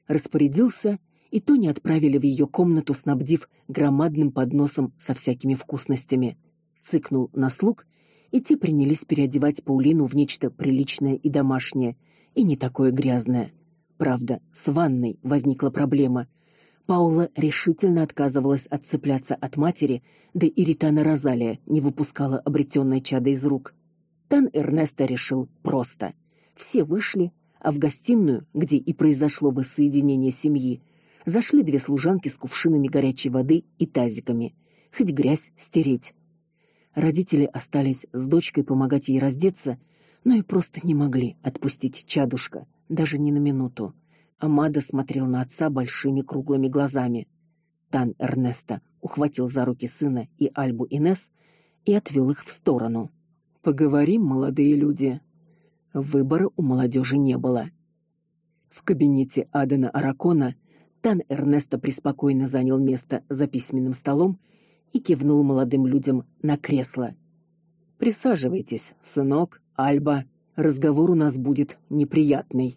Распорядился, и Тони отправили в ее комнату, снабдив громадным подносом со всякими вкусностями. Цыкнул на слуг, и те принялись переодевать Паулину в нечто приличное и домашнее, и не такое грязное. Правда, с ванной возникла проблема. Паула решительно отказывалась отцепляться от матери, да и Ритана Розалия не выпускала обретенное чадо из рук. Тан Эрнесто решил просто. Все вышли, а в гостиную, где и произошло бы соединение семьи, зашли две служанки с кувшинами горячей воды и тазиками, хоть грязь стереть. Родители остались с дочкой помогать ей раздеться, но и просто не могли отпустить чадушка, даже ни на минуту. Амада смотрел на отца большими круглыми глазами. Тан Эрнеста ухватил за руки сына и Альбу Инес и отвел их в сторону. Поговорим, молодые люди. Выбора у молодежи не было. В кабинете Адена Аракона Тан Эрнесто преспокойно занял место за письменным столом и кивнул молодым людям на кресло. Присаживайтесь, сынок, Альба. Разговор у нас будет неприятный.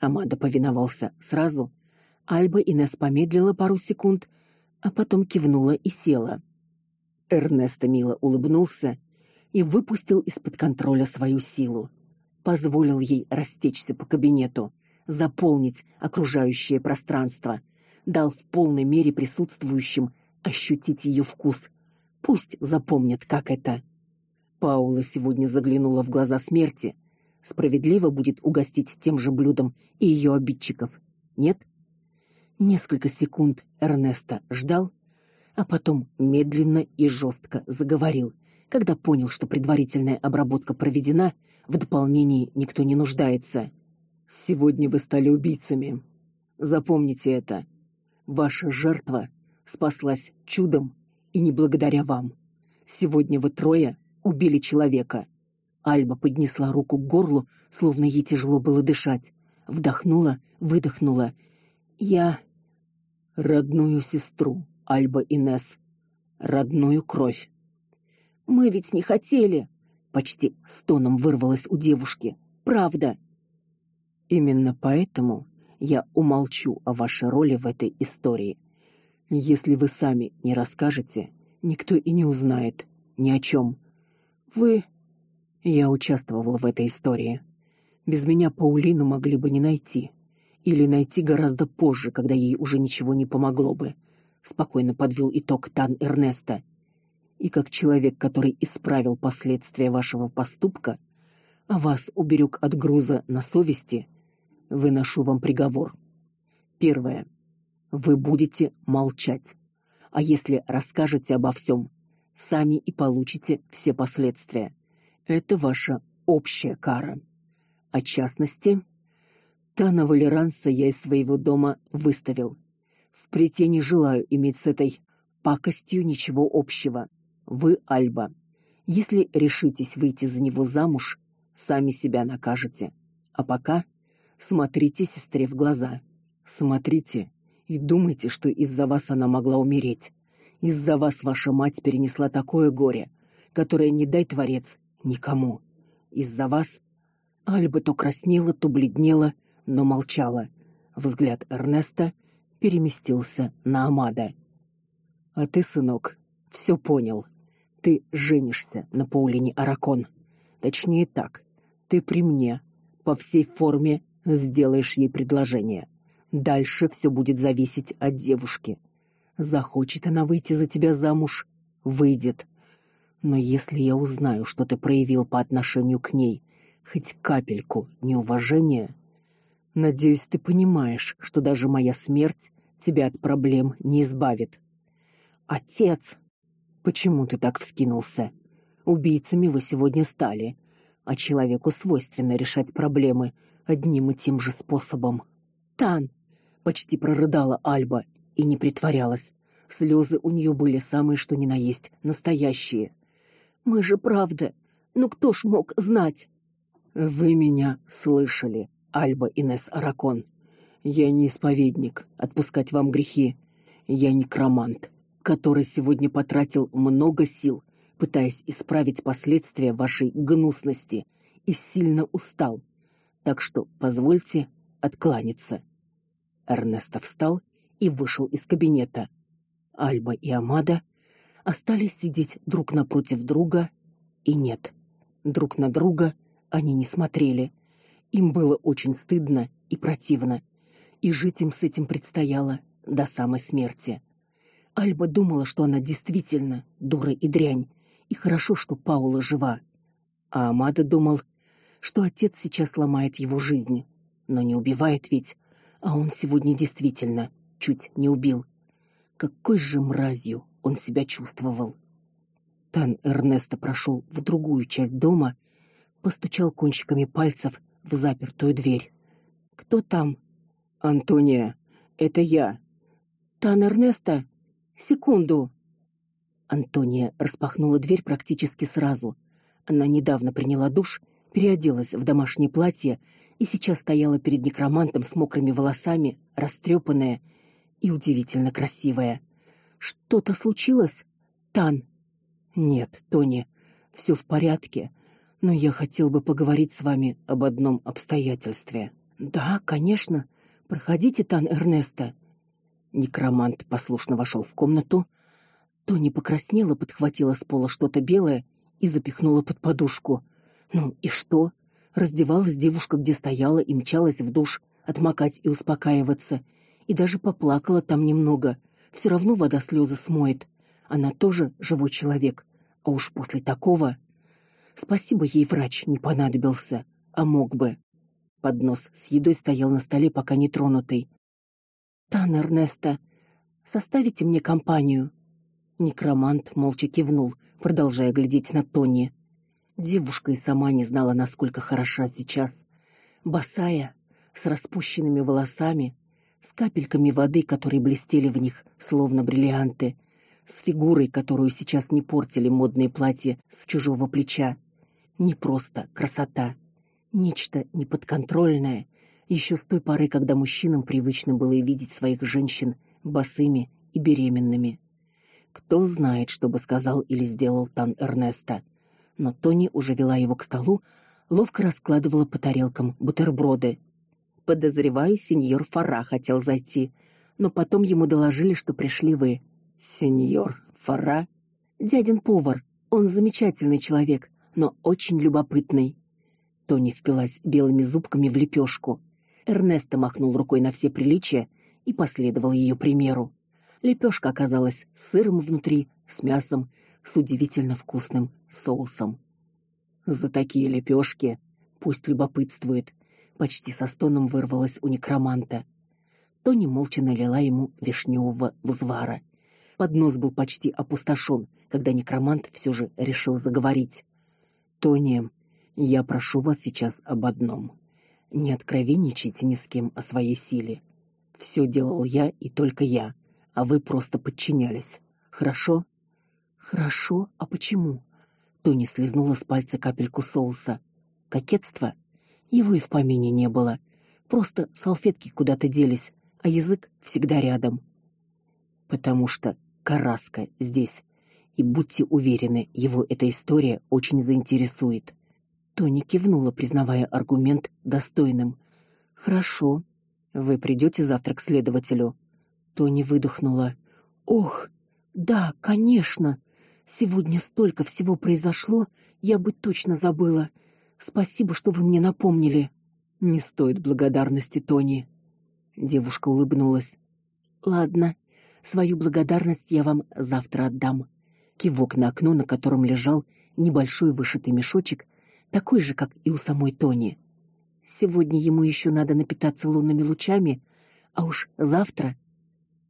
Амада повиновался сразу. Альба Инес помедлила пару секунд, а потом кивнула и села. Эрнесто мило улыбнулся и выпустил из-под контроля свою силу позволил ей растечься по кабинету, заполнить окружающее пространство, дал в полной мере присутствующим ощутить ее вкус. Пусть запомнят, как это. Паула сегодня заглянула в глаза смерти. Справедливо будет угостить тем же блюдом и ее обидчиков. Нет? Несколько секунд Эрнеста ждал, а потом медленно и жестко заговорил, когда понял, что предварительная обработка проведена в дополнении никто не нуждается. Сегодня вы стали убийцами. Запомните это. Ваша жертва спаслась чудом и не благодаря вам. Сегодня вы трое убили человека. Альба поднесла руку к горлу, словно ей тяжело было дышать. Вдохнула, выдохнула. Я родную сестру Альба Инес, родную кровь. Мы ведь не хотели, почти стоном вырвалось у девушки. Правда. Именно поэтому я умолчу о вашей роли в этой истории. Если вы сами не расскажете, никто и не узнает ни о чем. Вы я участвовала в этой истории. Без меня Паулину могли бы не найти или найти гораздо позже, когда ей уже ничего не помогло бы. Спокойно подвел итог Тан Эрнеста и как человек, который исправил последствия вашего поступка, а вас уберег от груза на совести, выношу вам приговор. Первое. Вы будете молчать. А если расскажете обо всем, сами и получите все последствия. Это ваша общая кара. О частности, Тана Валеранса я из своего дома выставил. Впредь не желаю иметь с этой пакостью ничего общего. Вы Альба. Если решитесь выйти за него замуж, сами себя накажете. А пока смотрите сестре в глаза. Смотрите и думайте, что из-за вас она могла умереть. Из-за вас ваша мать перенесла такое горе, которое не дай творец никому. Из-за вас Альба то краснела, то бледнела, но молчала. Взгляд Эрнеста переместился на Амада. А ты, сынок, все понял. Ты женишься на Паулине Аракон. Точнее так, ты при мне по всей форме сделаешь ей предложение. Дальше все будет зависеть от девушки. Захочет она выйти за тебя замуж, выйдет. Но если я узнаю, что ты проявил по отношению к ней хоть капельку неуважения, надеюсь, ты понимаешь, что даже моя смерть тебя от проблем не избавит. Отец, почему ты так вскинулся? Убийцами вы сегодня стали, а человеку свойственно решать проблемы одним и тем же способом. Тан почти прорыдала Альба и не притворялась. Слезы у нее были самые что ни на есть, настоящие. Мы же правда. Ну кто ж мог знать? Вы меня слышали, Альба Инес Аракон. Я не исповедник, отпускать вам грехи. Я некромант, который сегодня потратил много сил, пытаясь исправить последствия вашей гнусности, и сильно устал. Так что позвольте откланяться. Эрнесто встал и вышел из кабинета. Альба и Амада остались сидеть друг напротив друга, и нет, друг на друга они не смотрели. Им было очень стыдно и противно, и жить им с этим предстояло до самой смерти. Альба думала, что она действительно дура и дрянь, и хорошо, что Паула жива. А Амада думал, что отец сейчас ломает его жизнь, но не убивает ведь, а он сегодня действительно чуть не убил. Какой же мразью он себя чувствовал. Тан Эрнесто прошел в другую часть дома, постучал кончиками пальцев в запертую дверь. Кто там? Антония, это я. Тан Эрнесто, секунду. Антония распахнула дверь практически сразу. Она недавно приняла душ, переоделась в домашнее платье и сейчас стояла перед некромантом с мокрыми волосами, растрепанная и удивительно красивая. Что-то случилось? Тан. Нет, Тони, все в порядке, но я хотел бы поговорить с вами об одном обстоятельстве. Да, конечно. Проходите, Тан Эрнесто. Некромант послушно вошел в комнату. Тони покраснела, подхватила с пола что-то белое и запихнула под подушку. Ну и что? Раздевалась девушка, где стояла, и мчалась в душ отмокать и успокаиваться, и даже поплакала там немного. Все равно вода слезы смоет. Она тоже живой человек. А уж после такого Спасибо ей врач не понадобился, а мог бы. Поднос с едой стоял на столе пока не тронутый. Тан Эрнеста, составите мне компанию. Некромант молча кивнул, продолжая глядеть на Тони. Девушка и сама не знала, насколько хороша сейчас. Босая, с распущенными волосами, с капельками воды, которые блестели в них, словно бриллианты, с фигурой, которую сейчас не портили модные платья с чужого плеча. Не просто красота, нечто неподконтрольное, еще с той поры, когда мужчинам привычно было видеть своих женщин босыми и беременными. Кто знает, что бы сказал или сделал Тан Эрнеста но Тони уже вела его к столу, ловко раскладывала по тарелкам бутерброды. Подозреваю, сеньор Фара хотел зайти, но потом ему доложили, что пришли вы. Сеньор Фара, дядин повар. Он замечательный человек, но очень любопытный. Тони впилась белыми зубками в лепешку. Эрнесто махнул рукой на все приличия и последовал ее примеру. Лепешка оказалась сыром внутри, с мясом с удивительно вкусным соусом. За такие лепешки пусть любопытствует, почти со стоном вырвалось у некроманта. Тони молча налила ему вишневого взвара. Поднос был почти опустошен, когда некромант все же решил заговорить. Тони, я прошу вас сейчас об одном. Не откровенничайте ни с кем о своей силе. Все делал я и только я, а вы просто подчинялись. Хорошо? Хорошо, а почему? Тони слезнула с пальца капельку соуса. Кокетство? Его и в помине не было. Просто салфетки куда-то делись, а язык всегда рядом. Потому что Караска здесь. И будьте уверены, его эта история очень заинтересует. Тони кивнула, признавая аргумент достойным. Хорошо. Вы придете завтра к следователю. Тони выдохнула. Ох, да, конечно. Сегодня столько всего произошло, я бы точно забыла. Спасибо, что вы мне напомнили. Не стоит благодарности, Тони. Девушка улыбнулась. Ладно, свою благодарность я вам завтра отдам. Кивок на окно, на котором лежал небольшой вышитый мешочек, такой же, как и у самой Тони. Сегодня ему еще надо напитаться лунными лучами, а уж завтра.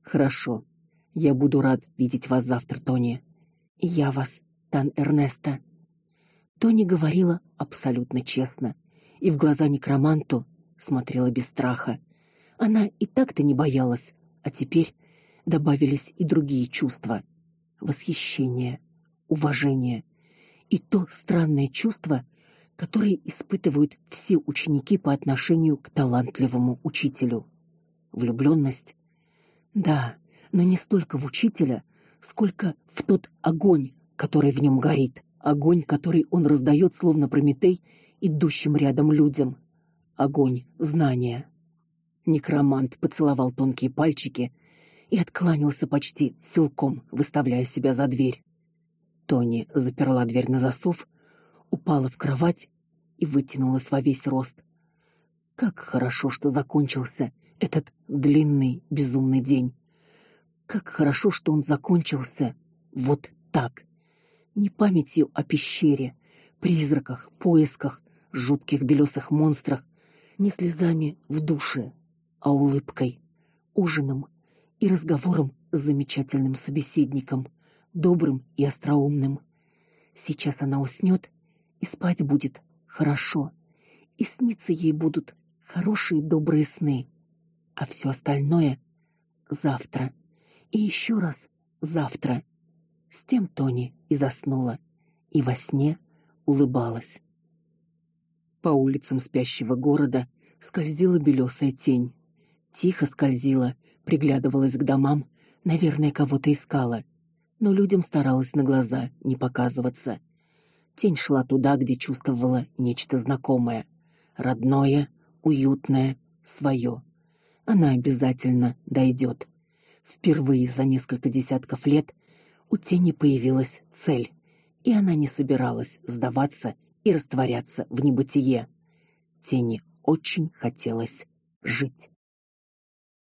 Хорошо. Я буду рад видеть вас завтра, Тони. Я вас, Тан Эрнеста. Тони говорила абсолютно честно, и в глаза некроманту смотрела без страха. Она и так-то не боялась, а теперь добавились и другие чувства: восхищение, уважение и то странное чувство, которое испытывают все ученики по отношению к талантливому учителю. Влюблённость? Да, но не столько в учителя, сколько в тот огонь, который в нем горит огонь, который он раздает словно Прометей идущим рядом людям. Огонь знания. Некромант поцеловал тонкие пальчики и откланялся почти силком, выставляя себя за дверь. Тони заперла дверь на засов, упала в кровать и вытянулась во весь рост. Как хорошо, что закончился этот длинный безумный день. Как хорошо, что он закончился вот так не памятью о пещере, призраках, поисках, жутких белесых монстрах, не слезами в душе, а улыбкой, ужином и разговором с замечательным собеседником, добрым и остроумным. Сейчас она уснет и спать будет хорошо, и сниться ей будут хорошие добрые сны. А все остальное завтра. И еще раз завтра. С тем Тони и заснула, и во сне улыбалась. По улицам спящего города скользила белесая тень. Тихо скользила, приглядывалась к домам, наверное, кого-то искала, но людям старалась на глаза не показываться. Тень шла туда, где чувствовала нечто знакомое, родное, уютное, свое. Она обязательно дойдет. Впервые за несколько десятков лет у тени появилась цель, и она не собиралась сдаваться и растворяться в небытие. Тени очень хотелось жить.